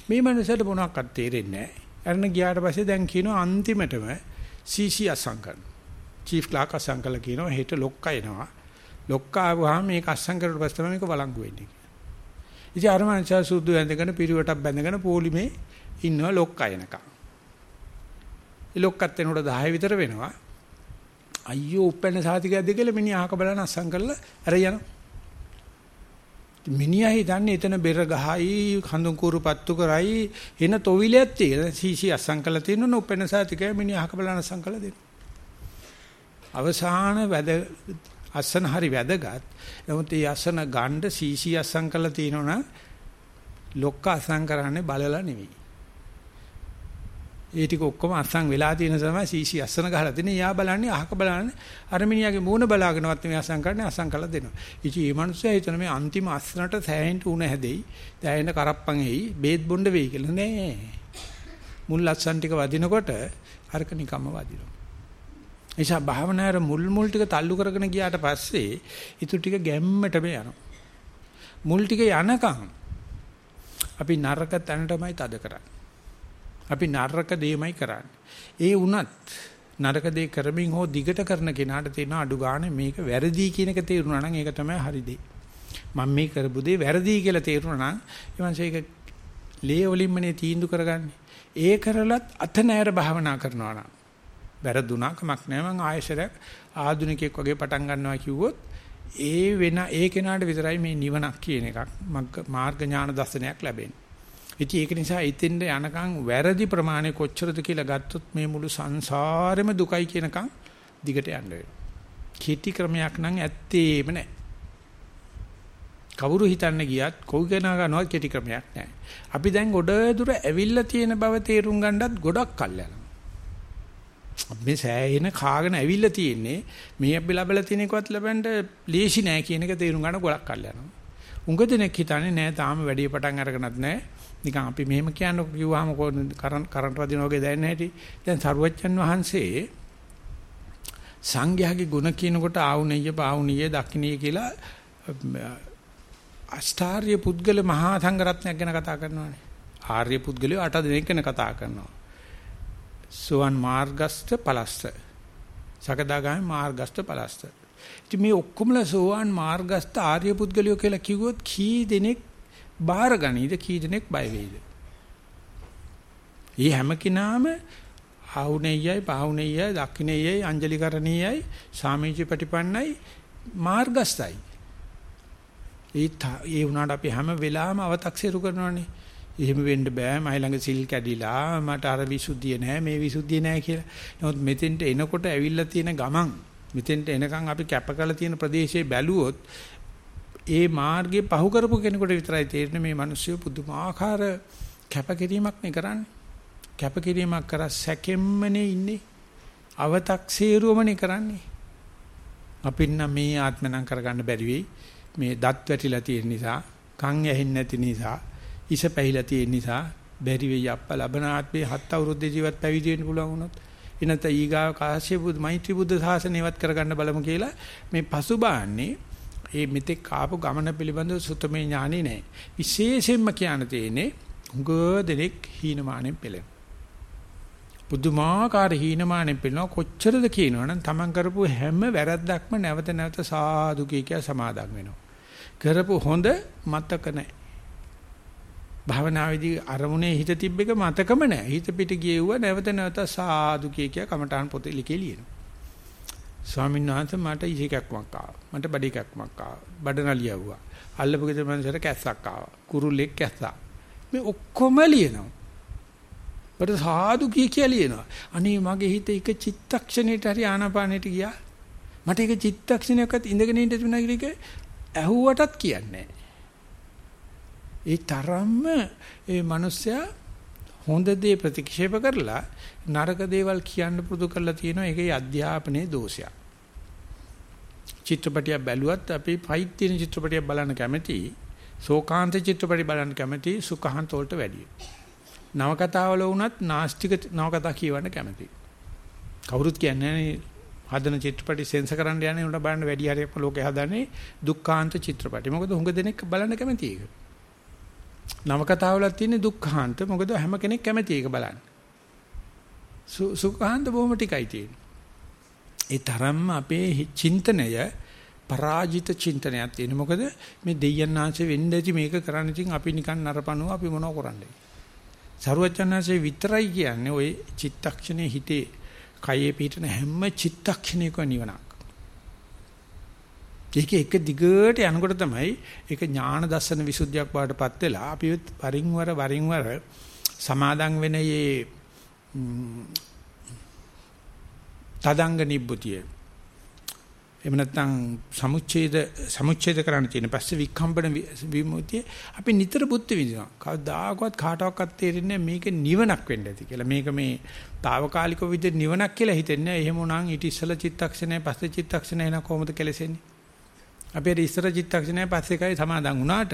මේ මිනිසාට මොනවක්වත් තේරෙන්නේ නැහැ. අරන ගියාට පස්සේ දැන් කියනවා අන්තිමටම CC අස්සම් කරනවා. චීෆ් ක්ලාක් අස්සම් කළා කියනවා හෙට ලොක්කා එනවා. ලොක්කා ආවම මේක අස්සම් කරුවට පස්සේ තමයි මේක වළංගු වෙන්නේ. ඉතින් අර මනුස්සයා සුදු ඇඳගෙන පිරිවටක් බැඳගෙන පොලිමේ ඉන්නවා ලොක්කා එනකම්. ඒ ලොක්කත් එනකොට 10 විතර වෙනවා. අයියෝ උපැන්න සාතිකයක් දෙකල මිනිහා අහක බලන අස්සම් කරලා අර යනවා. මිනිහා හිතන්නේ එතන බෙර ගහයි හඳුන් කුරු පත්තු කරයි එන තොවිලයක් තියෙන සීසි අස්සම් කරලා තියෙන උපැන්න සාතිකය මිනිහා අහක බලන අස්සම් කරලා දෙනවා. අවසාන වැද අසන හරි වැදගත්. නමුත් මේ අසන ගණ්ඩ සීසී අසං කරලා තියෙනවනම් ලොක්ක අසං කරන්නේ බලලා නෙවෙයි. ඒ ටික ඔක්කොම අසං වෙලා තියෙන තමයි සීසී අසන ගහලා තියෙන. යා බලන්නේ අහක බලන්නේ අර මිනිහාගේ මූණ බලාගෙනවත් මේ අසං කරන්නේ අසං කරලා දෙනවා. ඉතින් මේ මිනිස්සයා හිතන මේ අන්තිම අස්සනට සෑහෙන්න උණ හැදෙයි. දැයෙන කරප්පන් එයි. බේත් බොණ්ඩ වෙයි කියලා නෑ. මුල් අස්සන් ටික වදිනකොට අරක නිකම්ම වදිනවා. නිසා භාවනාවේ මුල් මුල් ටික තල්ලු කරගෙන ගියාට පස්සේ ඊටු ටික ගැම්මටම යනවා. මුල් ටික යනකම් අපි නරක තැනටමයි තද කරන්නේ. අපි නරක දෙයමයි කරන්නේ. ඒ වුණත් නරක දේ කරමින් හෝ දිගට කරන කෙනාට තියෙන අඩු ගානේ මේක වැරදි කියන එක තේරුණා නම් ඒක තමයි හරි දේ. මම මේ කරපු දේ වැරදි කියලා තේරුණා නම් ඊමණසේ ඒක ලේ වලින්මනේ තීන්දුව කරගන්නේ. ඒ කරලත් අත නෑර භාවනා කරනවා නම් වැරදුනා කමක් නැහැ මං ආයෙසරයක් ආධුනිකයෙක් වගේ පටන් ගන්නවා කිව්වොත් ඒ වෙන ඒ කෙනාට විතරයි මේ නිවනක් කියන එකක් මාර්ග ඥාන දර්ශනයක් ලැබෙන්නේ. ඉතින් ඒක නිසා ඉතින්ද යනකම් වැරදි ප්‍රමාණය කොච්චරද කියලා ගත්තොත් මේ මුළු සංසාරෙම දුකයි කියනකම් දිගට යන්න වෙනවා. කෙටි ක්‍රමයක් නම් ඇත්තේම නැහැ. කවුරු හිතන්න ගියත් කොයි කෙනා ගන්නවත් කෙටි ක්‍රමයක් නැහැ. අපි දැන් ගොඩ දුර ඇවිල්ලා තියෙන බව තේරුම් ගන්නත් ගොඩක් කල් යනවා. මේ සෑහෙන කාගෙන ඇවිල්ලා තියෙන්නේ මේ අපි ලැබලා තියෙන එකවත් ලැබෙන්න ලේසි නෑ කියන එක තේරුම් ගන්න ගොඩක් කල් යනවා. උඟ දෙනෙක් හිතන්නේ නෑ තාම වැඩි පටන් අරගෙනත් නෑ. නිකන් අපි මෙහෙම කියන්න කිව්වහම කරන්ට් වදින වගේ දැනෙන්නේ නැහැටි. දැන් සරුවච්චන් වහන්සේ සංඝයාගේ ගුණ කියනකොට ආවුණිය පාවුණිය දක්ෂිනිය කියලා අෂ්ටාර්ය පුද්ගල මහා සංඝරත්නයක් ගැන කතා කරනවානේ. ආර්ය පුද්ගලයෝ අට දෙනෙක් ගැන කතා කරනවා. සුවන් මාර්ගස්ත පලස්ත. සකදාගාමී මාර්ගස්ත පලස්ත. ඉතින් මේ ඔක්කොමලා සෝවාන් මාර්ගස්ත ආර්ය පුද්ගලයෝ කියලා කිව්වොත් කී දෙනෙක් බාර ගනීද කී දෙනෙක් බය වෙයිද? ඊ හැම කෙනාම ආහුණෙයයි පාහුණෙයයි දක්ඛිනෙයයි අංජලිකරණීයයි සාමීචි ප්‍රතිපන්නයි මාර්ගස්තයි. ඒ ඒ වුණාට අපි හැම වෙලාවෙම අව탁සිරු කරනවානේ. එහෙම වෙන්න බෑ මයි ළඟ සිල් කැඩිලා මට අර විසුද්ධිය නැහැ මේ විසුද්ධිය නැහැ කියලා. නමුත් මෙතෙන්ට එනකොට ඇවිල්ලා තියෙන ගමන් මෙතෙන්ට එනකන් අපි කැප කරලා තියෙන ප්‍රදේශයේ බැලුවොත් ඒ මාර්ගේ පහු කරපු කෙනෙකුට විතරයි තේරෙන්නේ මේ මිනිස්සු පුදුමාකාර කැපකිරීමක් නේ කරන්නේ. කැපකිරීමක් කර සැකෙම්මනේ ඉන්නේ. අව탁සීරුවමනේ කරන්නේ. අපින් නම් මේ ආත්මනම් කරගන්න බැරි වෙයි. මේ දත් වැටිලා තියෙන නිසා, කන් ඇහෙන්නේ නැති නිසා, ඉස පැහිලා තියෙන නිසා බැරි වෙයි අප්ප ලබන ආත්මේ හත් අවුරුද්ද ජීවත් පැවිදි වෙන්න පුළුවන් වුණොත් එනත ඊගාව කාශ්‍යප බුදු මෛත්‍රී බුද්ධ ශාසනයවත් කරගන්න බලමු කියලා මේ පසුබාන්නේ ඒ මෙතෙක් ආපු ගමන පිළිබඳව සුතමේ ඥානෙ නැහැ. විශේෂයෙන්ම කියන්න තියෙන්නේ හුඟ දෙනෙක් හීනමානෙන් පෙළෙන. බුදුමාකාර හීනමානෙන් පෙළෙනවා කොච්චරද කියනවනම් තමන් කරපු හැම වැරද්දක්ම නැවත නැවත සාදු කිය සමාදම් වෙනවා. කරපු හොඳ මතක නැහැ. භාවනාවේදී අරමුණේ හිත තිබ්බ එක මතකම නැහැ. හිත පිට ගියුවා නැවත නැවත සාදු කිය කිය කමඨාන් පොතේ ලිකේ ලියනවා. ස්වාමීන් වහන්සේ මට ඉහිකක්මක් ආවා. මට බඩ එකක්මක් ආවා. බඩ නලියවුවා. අල්ලපු ගෙදර මනසට කැස්සක් ආවා. කුරුල්ලෙක් කැස්සා. මේ ඔක්කොම ලියනවා. මට සාදු කිය කිය ලියනවා. අනේ මගේ හිත එක චිත්තක්ෂණයට හරි ආනාපානෙට ගියා. මට එක චිත්තක්ෂණයක්වත් ඉඳගෙන ඉන්න තිබුණා කියලා ඇහුවටත් කියන්නේ ඒ තරම්ම ඒ මිනිස්සයා හොඳ දේ ප්‍රතික්ෂේප කරලා නරක දේවල් කියන්න පුරුදු කරලා තියෙනවා ඒකේ අධ්‍යාපනයේ දෝෂයක්. චිත්‍රපටියක් බැලුවත් අපි ෆයිට් තියෙන චිත්‍රපටියක් බලන්න කැමති, ශෝකාන්ත චිත්‍රපටි බලන්න කැමති, සුඛාන්ත වලට වැඩියි. නවකතාවල වුණත් නාස්තික නවකතා කියවන්න කැමති. කවුරුත් කියන්නේ හදන චිත්‍රපටි සෙන්සර් කරන්න යන්නේ උන්ට බලන්න වැඩි හරියක් ලෝකේ හදන්නේ දුක්ඛාන්ත චිත්‍රපටි. මොකද හුඟ දෙනෙක් බලන්න කැමති ඒක. නවකතාවලත් තියෙන්නේ දුක්ඛාන්ත. මොකද හැම කෙනෙක් කැමති ඒක බලන්න. සුඛාන්ත බොහොම ටිකයි තියෙන්නේ. ඒ තරම්ම අපේ චින්තනය පරාජිත චින්තනයක් තියෙන. මොකද මේ දෙයයන් ආංශෙ වෙන්න ඇති මේක කරන්න ඉතින් අපි නිකන් නරපණුව අපි මොනව කරන්නේ. සරුවචනාංශේ විතරයි කියන්නේ ওই චිත්තක්ෂණයේ හිතේ කයේ පිහිටන හැම චිත්තක්ෂණයක නිවනක්. ඒක එක දිගට යනකොට තමයි ඒක ඥාන දර්ශන විසුද්ධියක් බවටපත් වෙලා අපි වරින් වර වරින් වර සමාදන් වෙන මේ තදංග නිබ්බුතිය එහෙම නැත්නම් සමුච්ඡේද සමුච්ඡේද කරන්න තියෙන පස්සේ විකම්පන විමුතිය අපි නිතර බුද්ධ විදිනවා. කවදාකවත් කාටවත් තේරෙන්නේ මේක නිවනක් වෙන්න ඇති කියලා. මේක මේ తాවකාලික විදිහට නිවනක් කියලා හිතෙන්නේ. එහෙම උනන් ඊට ඉස්සල චිත්තක්ෂණය පස්සේ චිත්තක්ෂණය එන කොහොමද කෙලසෙන්නේ? අපි ඉස්සර චිත්තක්ෂණය පස්සේ කයි සමාදන් වුණාට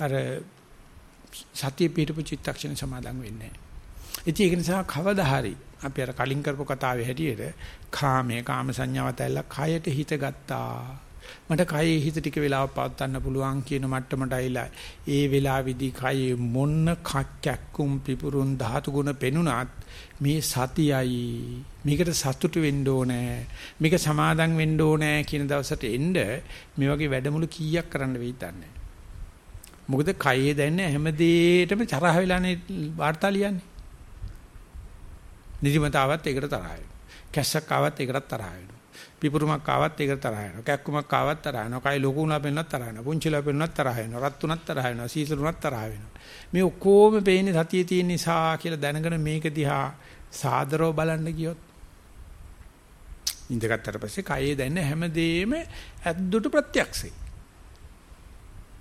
අර සතිය පිටපු චිත්තක්ෂණ සමාදන් වෙන්නේ නැහැ. ඒක නිසා කවදා හරි අපි අර කලින් කරපු කතාවේ හැටියට කාමයේ කාම සංඥාවත් ඇල්ලලා කයට හිත ගත්තා. මට කයේ හිත ටික වෙලාවක් පවත්වන්න පුළුවන් කියන මට්ටමට ඇවිලා ඒ වෙලාවේදී කයේ මොන්න කක්කැක්කුම් පිපුරුන් ධාතු ගුණ පෙනුනත් මේ සතියයි. මේකට සතුටු වෙන්න ඕනේ. මේක සමාදම් වෙන්න ඕනේ කියන දවසට එන්න මේ වගේ වැඩමුළු කීයක් කරන්න වෙයිද දන්නේ? මොකද කයේ දැනෙන හැම දෙයකටම තරහ වෙලානේ වාර්තා ලියන්නේ. නිදිමතාවත් ඒකට තරහ වෙනවා. කැස්සක් ආවත් ඒකට තරහ වෙනවා. පිපුරුමක් ආවත් ඒකට තරහ වෙනවා. කැක්කුමක් ආවත් තරහ වෙනවා. කයි ලොකු උනා පෙන්නත් තරහ වෙනවා. පුංචිලා පෙන්නත් තරහ වෙනවා. රත් උනත් තරහ වෙනවා. සීසලුනත් තරහ වෙනවා. මේ ඔක්කොම පේන්නේ සතියේ තියෙන නිසා කියලා දැනගෙන මේක දිහා සාදරව බලන්න ගියොත් ඉඳගත්තට පස්සේ කයේ දැනෙන හැමදේම ඇද්දුට ප්‍රත්‍යක්ෂයි.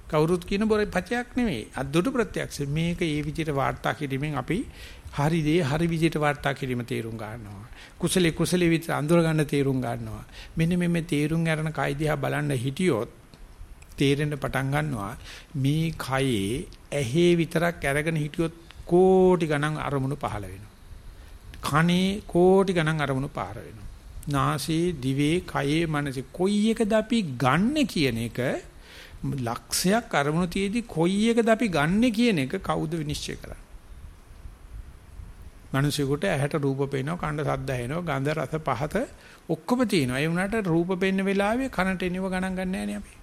කවුරුත් කියන බොර පචයක් නෙමෙයි. අද්දුට ප්‍රත්‍යක්ෂ. මේක ඒ විදිහට වාර්තා කිරීමෙන් අපි හරි දේ හරි විදිහට වාර්තා කිරීම තේරුම් ගන්නවා. කුසලේ කුසලේ විතර අඳුර ගන්න තේරුම් ගන්නවා. මෙන්න මේ තේරුම් ගන්න කයිදිහා බලන්න හිටියොත් තේරෙන්න පටන් ගන්නවා මේ කයේ ඇහි විතරක් අරගෙන හිටියොත් කෝටි ගණන් අරමුණු පහළ වෙනවා. කනේ කෝටි ගණන් අරමුණු පාර වෙනවා. නාසයේ දිවේ කයේ මනසේ කොයි එකද අපි ගන්න කියන එක ලක්ෂයක් අරමුණු තියේදී කොයි එකද අපි ගන්නෙ කියන එක කවුද විනිශ්චය කරන්නේ? මිනිසෙකුට ඇහැට රූප පේනවා, කණ්ඩ සද්ද ඇහෙනවා, ගන්ධ රස පහත ඔක්කොම තියෙනවා. ඒ වුණාට රූප පෙන්න වෙලාවේ කනට එනව ගණන් ගන්න නැහැ අපි.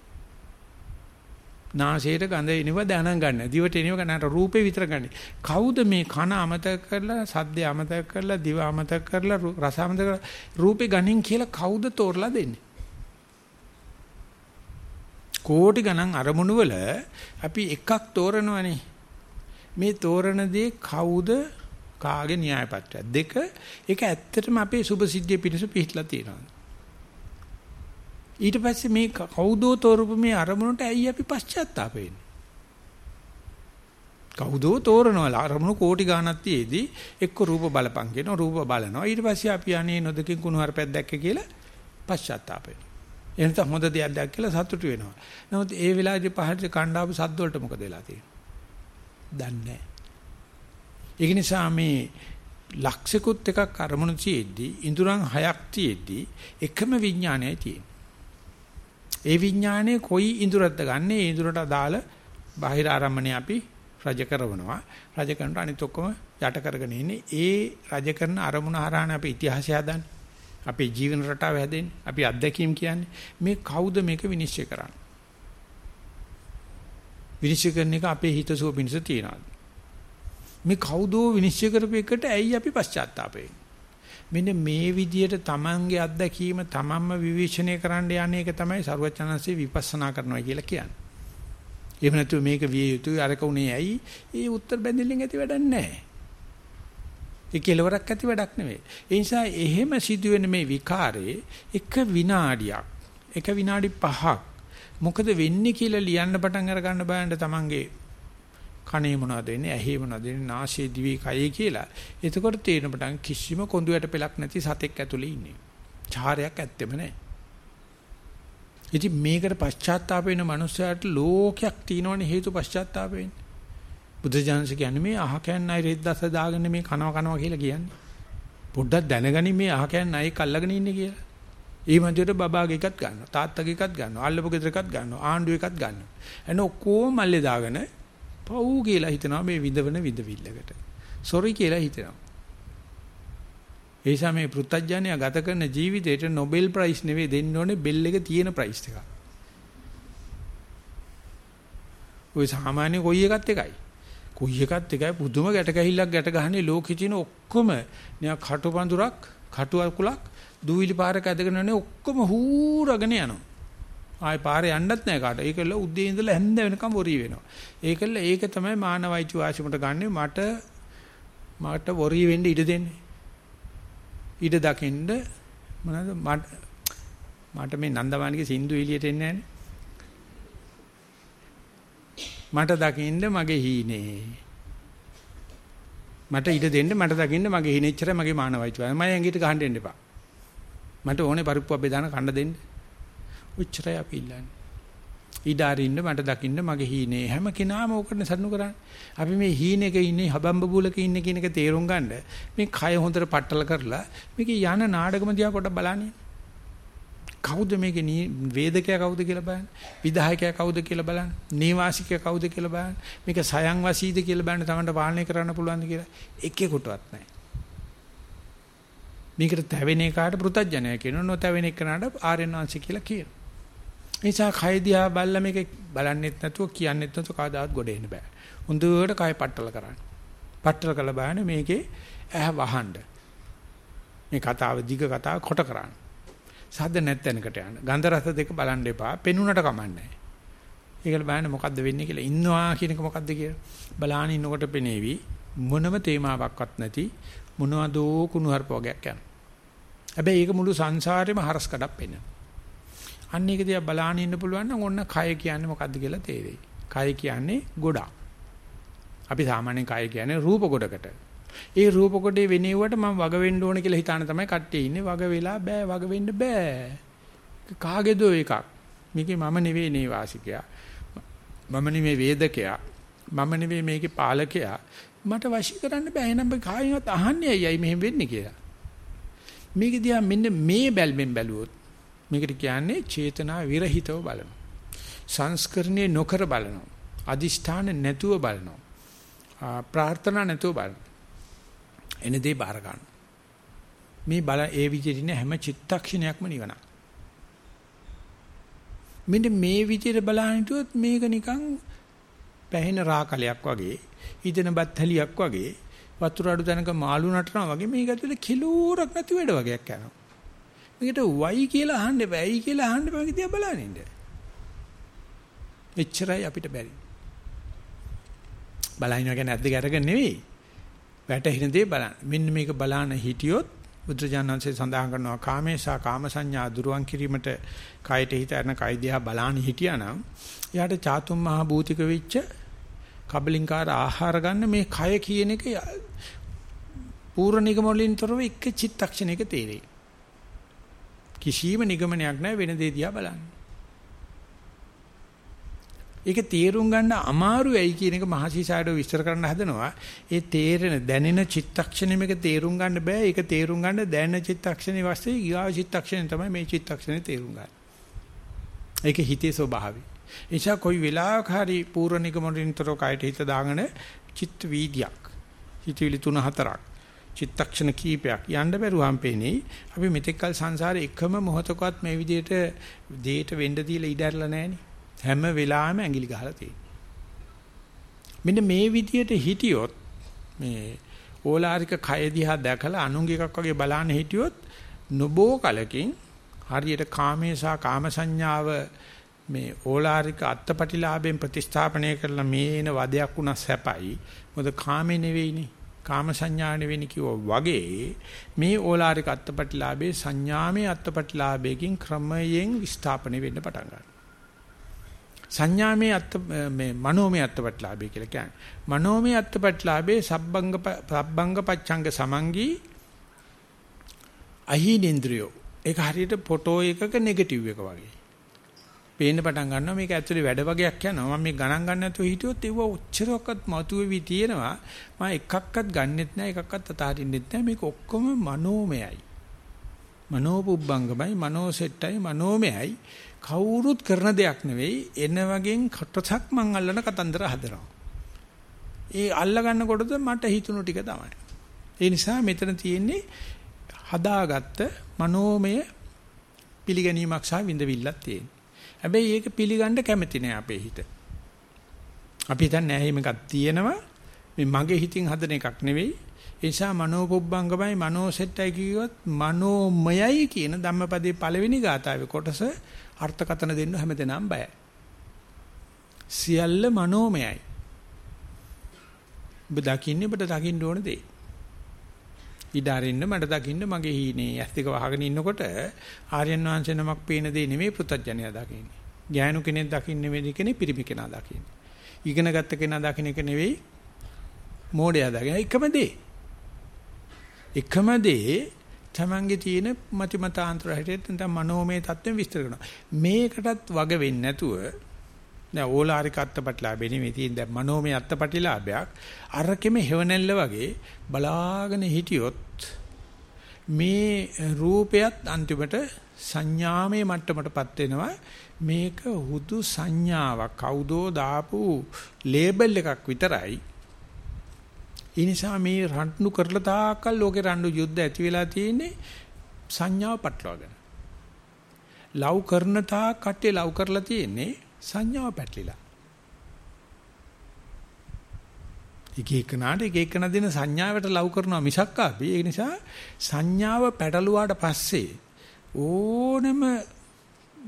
නාසයට ගඳ එනව දැනන් ගන්න. දිවට එනව ගන්නට රූපේ විතර ගන්න. කවුද මේ කන අමතක කරලා, සද්දේ අමතක කරලා, දිව අමතක කරලා, රස අමතක කරලා රූපේ ගණන් කියලා කවුද තෝරලා දෙන්නේ? කෝටි ගණන් අරමුණු වල අපි එකක් තෝරනවනේ. මේ තෝරන දේ කවුද කාගේ න්‍යායපත්‍රය දෙක ඒක ඇත්තටම අපේ සුභසිද්ධිය පිණිස පිහිටලා තියෙනවා. ඊට පස්සේ මේ කවුදෝ තෝරපු මේ අරමුණට ඇයි අපි පශ්චාත්තාප වෙන්නේ? කවුදෝ තෝරනවා අරමුණු කෝටි ගාණක් තියේදී එක්ක රූප බලපං කියන රූප බලනවා ඊට පස්සේ අපි අනේ නොදකින් කුණු හරපැක් දැක්ක කියලා පශ්චාත්තාප වෙනවා. එහෙනම් හොඳ දෙයක් දැක් කියලා සතුටු වෙනවා. නමුත් ඒ වෙලාවේදී පහළට කණ්ඩායම සද්ද වලට මොකද වෙලා තියෙන්නේ? දන්නේ නැහැ. නිසා මේ ලක්ෂිකුත් එකක් අරමුණු තියෙද්දී ඉඳුරන් හයක් තියෙද්දී එකම විඥානයයි තියෙන්නේ. ඒ විඥානයේ කොයි ඉඳුරක්ද ගන්නෙ ඒ ඉඳුරට අදාළ බාහිර ආරම්මණය අපි රජ කරනවා. රජ කරනට අනිත් ඔක්කොම යට කරගෙන ඉන්නේ. ඒ රජ කරන අරමුණ හරහානේ අපි ඉතිහාසය හදන්නේ. අපේ ජීවන රටාව හැදෙන්නේ. අපි අත්දැකීම් කියන්නේ මේ කවුද මේක විනිශ්චය කරන්නේ? විනිශ්චය කරන එක අපේ හිතසුව පිණිස තියනවා. මේ කවුදෝ විනිශ්චය කරපු එකට ඇයි අපි පශ්චාත්තාප මෙන්න මේ විදියට තමන්ගේ අත්දැකීම තමන්ම විවේචනය කරන්න යන්නේ ඒක තමයි ਸਰවචනන්සේ විපස්සනා කරනවා කියලා කියන්නේ. එහෙම නැතුව මේක විය යුතුයි අරක උනේ ඇයි? ඒ උත්තර බැඳිල්ලෙන් ඇති වැඩක් නැහැ. ඒ කෙලවරක් ඇති වැඩක් නෙවෙයි. ඒ නිසා එහෙම සිදුවෙන මේ විකාරේ එක විනාඩියක් එක විනාඩි 5ක් මොකද වෙන්නේ කියලා ලියන්න පටන් අර ගන්න බයන්න තමන්ගේ කනේ මොනවද වෙන්නේ ඇහි මොනවද වෙන්නේ නාසයේ දිවේ කයේ කියලා. එතකොට තේරෙන පටන් කිසිම කොඳු යට පෙලක් නැති සතෙක් ඇතුලේ ඉන්නේ. චාරයක් ඇත්තෙම නැහැ. ඉතින් මේකට පශ්චාත්තාප වෙන මනුස්සයාට ලෝකයක් තියෙනවනේ හේතු පශ්චාත්තාප වෙන්නේ. බුද්ධ ජානස කියන්නේ මේ අහකයන් අය රෙද්දස දාගෙන මේ කනවා කනවා කියලා කියන්නේ. පොඩ්ඩක් දැනගනි මේ අහකයන් අය කල්ලාගෙන ඉන්නේ කියලා. ඒ මන්දියට බබාගේ එකත් ගන්නවා. තාත්තගේ එකත් ගන්නවා. අල්ලපු ගෙදර එකත් ගන්නවා. ආණ්ඩුව එකත් ගන්නවා. එන ඔක්කොම මල්ලේ දාගෙන පව් කියලා හිතනවා මේ විඳවන විඳවිල්ලකට. සොරි කියලා හිතනවා. ඒ සමේ පෘත්තජ්ජානිය ගත කරන ජීවිතේට නොබෙල් ප්‍රයිස් නෙවෙයි දෙන්න ඕනේ බෙල් එක තියෙන ප්‍රයිස් එකක්. ඔය සාමාන්‍ය කොයි එකත් එකයි. කුයි එකත් එකයි පුදුම ගැට ගැහිල්ලක් ගැට ගහන්නේ ලෝකෙ තියෙන ඔක්කොම නිකන් කටු පඳුරක් කටු අකුලක් දූවිලි පාරක ඇදගෙන යන්නේ ඔක්කොම හූරගෙන යනවා. ආයේ පාරේ යන්නත් නැහැ කාට. ඒකල උදේ ඉඳලා හැන්ද වෙනකම් වොරි වෙනවා. ඒකල ඒක තමයි මානවයිච වාසිමට ගන්නෙ මට මට වොරි වෙන්න ඉඩ දෙන්නේ. ඉඩ දකින්න මොනවාද මට මට මේ නන්දමානිගේ සින්දු එළියට එන්නේ නැහැ. මට දකින්න මගේ හීනේ. මට ඉඩ දෙන්න මට දකින්න මගේ හීනේ ඉච්චර මගේ මානවයිචුවයි. මම ඇඟිට ගහන්න දෙන්න එපා. මට ඕනේ පරිප්පුවක් බෙදාන කන්න දෙන්න. උච්චරයි අපි ඉල්ලන්නේ. ඊඩ අරින්න මට දකින්න මගේ හීනේ හැම කෙනාම ඕකට සරණු කරන්නේ. අපි මේ හීනෙක ඉන්නේ හබම්බ බුලක ඉන්නේ කියන එක තේරුම් ගන්න මේ කය හොඳට පట్టල කරලා මේක යන නාඩගම දිහා කොට බලන්නේ. කවුද මේකේ වේදකයා කවුද කියලා බලන්න. විධායකයා කවුද කියලා බලන්න. නීවාසිකයා කවුද කියලා බලන්න. මේක සයන් වසීද කියලා බලන්න තමන්ට පාලනය කරන්න පුළුවන්ද කියලා එකෙකුටවත් නැහැ. මේකට තැවෙන එකාට පෘතජ්ජනය කියනවා නොතැවෙන එකට ආර්යනාංශ කියලා කියනවා. නිසා කය දිහා බැලලා මේක බලන්නෙත් නැතුව කියන්නෙත් නැතුව කවදාවත් ගොඩ එන්න බෑ. හොඳට කය පట్టල කරන්න. පట్టල කළ බයන මේකේ ඇහ වහන්න. මේ කතාව දිග කතාව කොට කරන්න. සද්ද නැත්ැනකට යන්න. ගන්ධ රස දෙක බලන් එපා. පෙනුනට කමන්නේ. ඒකල බලන්න මොකද්ද වෙන්නේ කියලා ඉන්නවා කියන එක මොකද්ද කියලා බලාන ඉන්නකොට පෙනේවි මොනම තේමාවක්වත් නැති මොනවදෝ කුණුහරුප වගේක් යන හැබැයි ඒක මුළු සංසාරෙම හරස් කඩක් වෙනවා අන්න ඒක දිහා බලාගෙන ඉන්න පුළුවන් නම් ඔන්න කය කියන්නේ මොකද්ද කියලා තේරෙයි. කය කියන්නේ ගොඩක්. අපි සාමාන්‍යයෙන් කය කියන්නේ රූප ගොඩකට. ඒ රූප කොටේ වෙනෙව්වට මම වග වෙන්න ඕන කියලා හිතාන තමයි කට්ටිය ඉන්නේ. වග වෙලා බෑ වග වෙන්න බෑ. කාගේද එකක්. මේකේ මම නෙවෙයි නේවාසිකයා. මම නෙවෙයි වේදකයා. මම නෙවෙයි මේකේ පාලකයා. මට වශී කරන්න බෑ. එහෙනම් කායින්වත් අහන්නේ අයයි මෙහෙම වෙන්නේ කියලා. මේක දිහා මෙන්න මේ බැල්මෙන් බැලුවොත් මේකට කියන්නේ චේතනා විරහිතව බලනවා. සංස්කරණය නොකර බලනවා. අදිෂ්ඨාන නැතුව බලනවා. ප්‍රාර්ථනා නැතුව බලනවා. එන දේ බාර ගන්න. මේ බල ඒ විදිහට ඉන්න හැම චිත්තක්ෂණයක්ම නිවනක්. මෙන්න මේ විදිහට බලන හිටියොත් මේක නිකන් පැහෙන රාකලයක් වගේ, ඉදෙන බත්හලියක් වගේ, වතුර අඩු තැනක මාළු නටනවා වගේ මේක ඇතුලේ කිලෝරක් නැති වැඩ වගේක් යනවා. මේකට වයි කියලා අහන්න බෑ, ඇයි කියලා අහන්න බෑ කියලා බලන්න ඉන්න. එච්චරයි අපිට බැරි. බලහිනවා කියන්නේ ඇද්ද ගැටගෙන නෙවෙයි. වැටහින දේ බලන්න. මෙන්න මේක බලාන හිටියොත් බුද්ධජානන්සේ සඳහන් කරනවා කාමේසා කාම සංඥා දුරුවන් කිරීමට කයට හිත අරන කය දිහා බලාන හිටියානම් එයාට චාතුම් මහ භූතික වෙච්ච කබලින්කාර ආහාර ගන්න මේ කය කියන එක පූර්ණ නිගමවලින්තරව එක චිත්තක්ෂණයක තේරෙයි. කිසිම නිගමනයක් නැහැ වෙන දේ දිහා බලන්න. ඒක තේරුම් ගන්න අමාරු වෙයි කියන එක මහසිසාරෝ විස්තර කරන්න හදනවා. ඒ තේරෙන දැනෙන චිත්තක්ෂණය මේක තේරුම් ගන්න බෑ. ඒක තේරුම් ගන්න දැනෙන චිත්තක්ෂණේ වස්සේ ඊගා චිත්තක්ෂණය තමයි මේ චිත්තක්ෂණේ තේරුම් ගන්න. ඒක හිතේ ස්වභාවය. එනිසා කොයි වෙලාවක හරි පූර්ව නිගමනින්තරෝ කයට හිත දාගෙන චිත්ත වීදියක්. හිතවිලි තුන හතරක්. චිත්තක්ෂණ කීපයක් යන්න බැරුවම් පේන්නේ අපි මෙතෙක්කල් සංසාරේ එකම මොහොතකවත් මේ විදිහට දෙයට වෙන්න දීලා ඉඩ ඇරලා නැහනේ හැම වෙලාවෙම ඇඟිලි ගහලා තියෙනවා. මෙන්න මේ විදියට හිටියොත් මේ ඕලාරික කය දිහා දැකලා අනුංග එකක් වගේ බලන්න හිටියොත් නොබෝ කලකින් හරියට කාමේසා කාම සංඥාව මේ ඕලාරික අත්පටිලාභයෙන් ප්‍රතිස්ථාපනය කරලා මේන වදයක් වුණා සැපයි. මොකද කාමේ නෙවෙයිනේ. කාම සංඥා නෙවෙයි කිව්වා වගේ මේ ඕලාරික අත්පටිලාභේ සංඥාමේ අත්පටිලාභයෙන් ක්‍රමයෙන් විස්ථාපනය වෙන්න පටන් ගන්නවා. සංඥාමේ අත්ත මේ මනෝමය අත්පත්ලාභය කියලා කියන්නේ. මනෝමය අත්පත්ලාභේ සබ්බංග සබ්බංග පච්ඡංග සමංගී අහීනේන්ද්‍රයෝ. ඒක හරියට ෆොටෝ එකක නෙගටිව් එක වගේ. පේන්න පටන් ගන්නවා මේක ඇක්චුලි වැඩ වගේක් යනවා. මම මේ ගණන් ගන්න නැතුව හිටියොත් ඒව ඔච්චරක්වත් මතුවේවි තියෙනවා. මම එකක්වත් ගන්නෙත් නැහැ එකක්වත් අතාරින්නෙත් නැහැ. මේක ඔක්කොම මනෝමයයි. මනෝපුබ්බංගමයි මනෝසෙට්ටයි මනෝමයයි කවුරුත් කරන දෙයක් නෙවෙයි එන වගේ කොටසක් මං අල්ලන කතන්දර හදනවා. ඒ අල්ල ගන්නකොටද මට හිතුණු ටික තමයි. ඒ නිසා මෙතන තියෙන්නේ හදාගත්ත මනෝමය පිළිගැනීමක් සහ විඳවිල්ලක් තියෙනවා. හැබැයි ඒක පිළිගන්න කැමති නෑ අපේ හිත. අපි හිතන්නේ නැහැ මේකක් තියෙනවා මේ මගේ හිතින් හදන එකක් නෙවෙයි. ඒ නිසා මනෝපොබ්බංගමයි මනෝසෙට්ටයි කියුවොත් මනෝමයයි කියන ධම්මපදයේ පළවෙනි ගාථාවේ කොටස අර්ථකතන දෙන්න හැමදෙනාම බයයි. සියල්ල මනෝමයයි. ඔබ දකින්නේ ඔබට දකින්න ඕන දේ. ඉඩාරින්න මට දකින්න මගේ හීනේ ඇස් දෙක වහගෙන ඉන්නකොට ආර්යයන් වහන්සේ නමක් පේන දේ නෙමෙයි පුතඥයා දකින්නේ. ඥානු කෙනෙක් දකින්නේ නෙමෙයි කෙනෙක් පිරිමි කෙනා දකින්නේ. ඉගෙන ගත්ත කෙනා දකින්න එක නෙවෙයි මෝඩයා දකින්න එකම දේ. එකම දේ තමන්ගේ තියෙන මතිමතාන්තර හැටියට නැත්නම් මනෝමය தත්ත්වෙන් විස්තර කරනවා. මේකටත් වග වෙන්නේ නැතුව දැන් ඕලාරික අත්පටිලාභෙ නෙමෙයි. තියෙන දැන් මනෝමය අත්පටිලාභයක් අරකෙම හේවණැල්ල වගේ බලාගෙන හිටියොත් මේ රූපයත් අන්තිමට සංඥාමය මට්ටමටපත් වෙනවා. මේක හුදු සංඥාවක්. කවුදෝ දාපු ලේබල් එකක් විතරයි. ඒ නිසා මේ රණ්ඩු කරලා තාකල් ලෝකේ රණ්ඩු යුද්ධ ඇති වෙලා තියෙන්නේ සංඥාව පටලවාගෙන. ලව් කරන තාක් කට්ටිය ලව් කරලා තියෙන්නේ සංඥාව පැටලිලා. එක එකනාට එක එකන දෙන සංඥාවට ලව් කරනවා මිසක් අපි ඒ නිසා සංඥාව පැටලුවාට පස්සේ ඕනම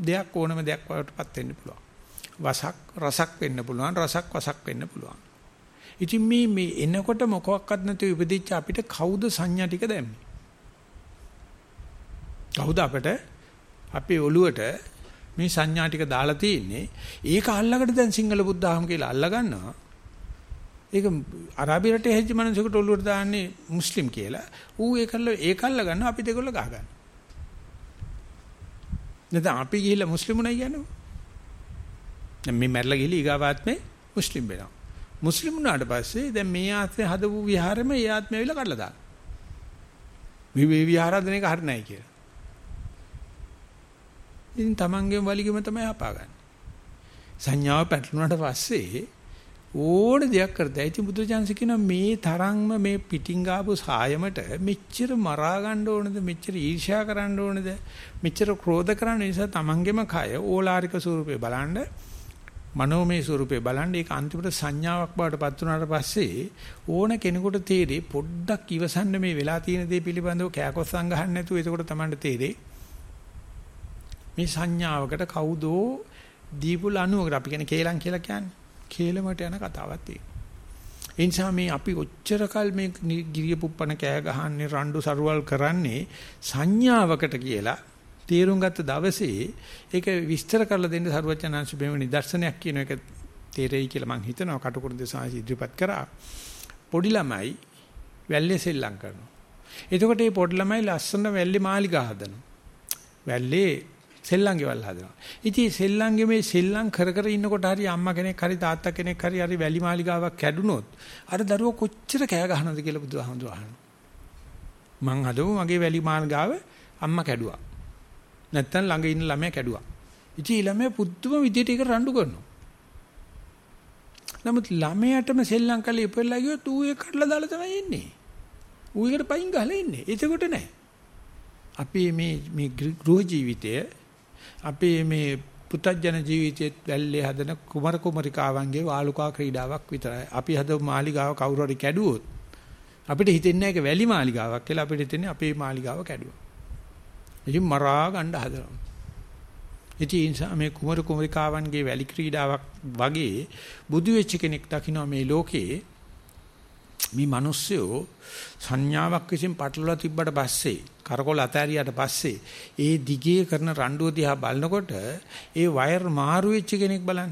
දෙයක් ඕනම දෙයක් වලටපත් වෙන්න පුළුවන්. වසක් රසක් වෙන්න පුළුවන් රසක් වසක් වෙන්න පුළුවන්. ඉතින් මේ මේ එනකොට මොකක්වත් නැතුව ඉපදිච්ච අපිට කවුද සංඥා ටික දැම්මේ? කවුද අපිට අපේ ඔළුවට මේ සංඥා ටික දාලා තියෙන්නේ. ඒක අල්ලකට දැන් සිංහල බුද්ධාගම කියලා අල්ලා ගන්නවා ඒක අරාබි රටේ හැදිච්ච මිනිසෙකුට ඔළුවට දාන්නේ මුස්ලිම් කියලා. ඌ ඒකල්ල ඒකල්ල ගන්න අපි දෙකොල්ල ගහ ගන්න. නැත්නම් අපි ගිහිල්ලා මුස්ලිමුණයි කියන්නේ. දැන් මේ මැරලා ගිහිල්ලා ඊගාවාත්මේ මුස්ලිම් වෙනවා. මුස්ලිම් වුණාට පස්සේ දැන් මේ ආත්මේ හදපු විහාරෙම ඒ ආත්මය ඇවිල්ලා කඩලා දානවා. මේ මේ විහාරාධනයක හරි නැහැ කියලා. ඉතින් තමන්ගේම වලිගෙම තමයි හපාගන්නේ. සංඥාව පැටලුණාට පස්සේ ඕන දෙයක් කරදයි. ඉතින් බුදුචාන්සේ කියනවා මේ තරම්ම මේ පිටින් ගාපු සායමට මෙච්චර මරා ගන්න ඕනද මෙච්චර ඊර්ෂ්‍යා කරන්න ඕනද මෙච්චර ක්‍රෝධ කරන්න නිසා තමන්ගේම කය ඕලාරික ස්වරූපේ බලන්න මනෝමය ස්වරූපේ බලන්න ඒක අන්තිමට සංඥාවක් බවට පත් වුණාට පස්සේ ඕන කෙනෙකුට තේරෙයි පොඩ්ඩක් ඉවසන්න මේ වෙලා තියෙන දේ පිළිබඳව කෑකොස්සම් ගහන්න නැතුව එතකොට තමන්ට තේරෙයි මේ සංඥාවකට කවුදෝ දීපු ලණුවකට අපි කියන්නේ කේලම් කියලා කියන්නේ. කේලමට යන කතාවක් තියෙනවා. ඒ නිසා මේ අපි ඔච්චරකල් මේ ගිරිය පුප්පන කෑ ගහන්නේ රණ්ඩු සරුවල් කරන්නේ සංඥාවකට කියලා තේරුම් ගත්ත දවසේ ඒක විස්තර කරලා දෙන්න සරුවචනාංශ බෙම නිදර්ශනයක් කියන එක තේරෙයි කියලා මම හිතනවා කටුකුරු දෙසාසි ඉදිරිපත් කරා. පොඩි ළමයි වැල්ලේ සෙල්ලම් කරනවා. එතකොට මේ පොඩි ළමයි ලස්සන වැල්ලේ මාලිගා හදනවා. වැල්ලේ සෙල්ලම් ගෙවල් හදනවා. ඉතින් සෙල්ලම්ගේ මේ සෙල්ලම් කර කර ඉන්නකොට හරි අම්මා කෙනෙක් හරි තාත්තා කෙනෙක් හරි හරි වැලි මාලිගාවක් කැඩුනොත් අර දරුවෝ කොච්චර කෑ ගහනවද කියලා බුදුහාමුදුරුවෝ අහනවා. මං හදමු මගේ වැලි මාලිගාව අම්මා කැඩුවා. නැත්තම් ළඟ ඉන්න ළමයා කැඩුවා. ඉතින් ළමයා පුදුම විදියට ඒක රණ්ඩු කරනවා. නමුත් ළමයාටම සෙල්ලම් කළේ ඉපෙල්ලා ගියොත් ඌ ඒක කඩලා දාලා තමයි එන්නේ. ඌ ඒකට පයින් ගහලා ඉන්නේ. එතකොට නෑ. අපි මේ මේ ගෘහ ජීවිතය අපේ මේ පුතජන ජීවිතයේ වැල්ලේ හදන කුමර කුමරිකාවන්ගේ වාලුකා ක්‍රීඩාවක් විතරයි. අපි හදපු මාලිගාව කවුරු හරි කැඩුවොත් අපිට හිතෙන්නේ ඒක වැලි මාලිගාවක් කියලා අපිට හිතෙන්නේ අපේ මාලිගාව කැඩුවා. ඉතින් මරා ගන්න හදනවා. ඉතින් ඒ නිසා මේ කුමර කුමරිකාවන්ගේ වැලි ක්‍රීඩාවක් වගේ බුදු වෙච්ච කෙනෙක් දකින්න මේ ලෝකේ මේ මිනිස්සුયો සංඥාවක් විසින් පටලලා තිබ්බට පස්සේ කරකොල අතෑරියට පස්සේ ඒ දිගේ කරන රණ්ඩුව දිහා බලනකොට ඒ වයර් මාරු වෙච්ච කෙනෙක් බලන්න.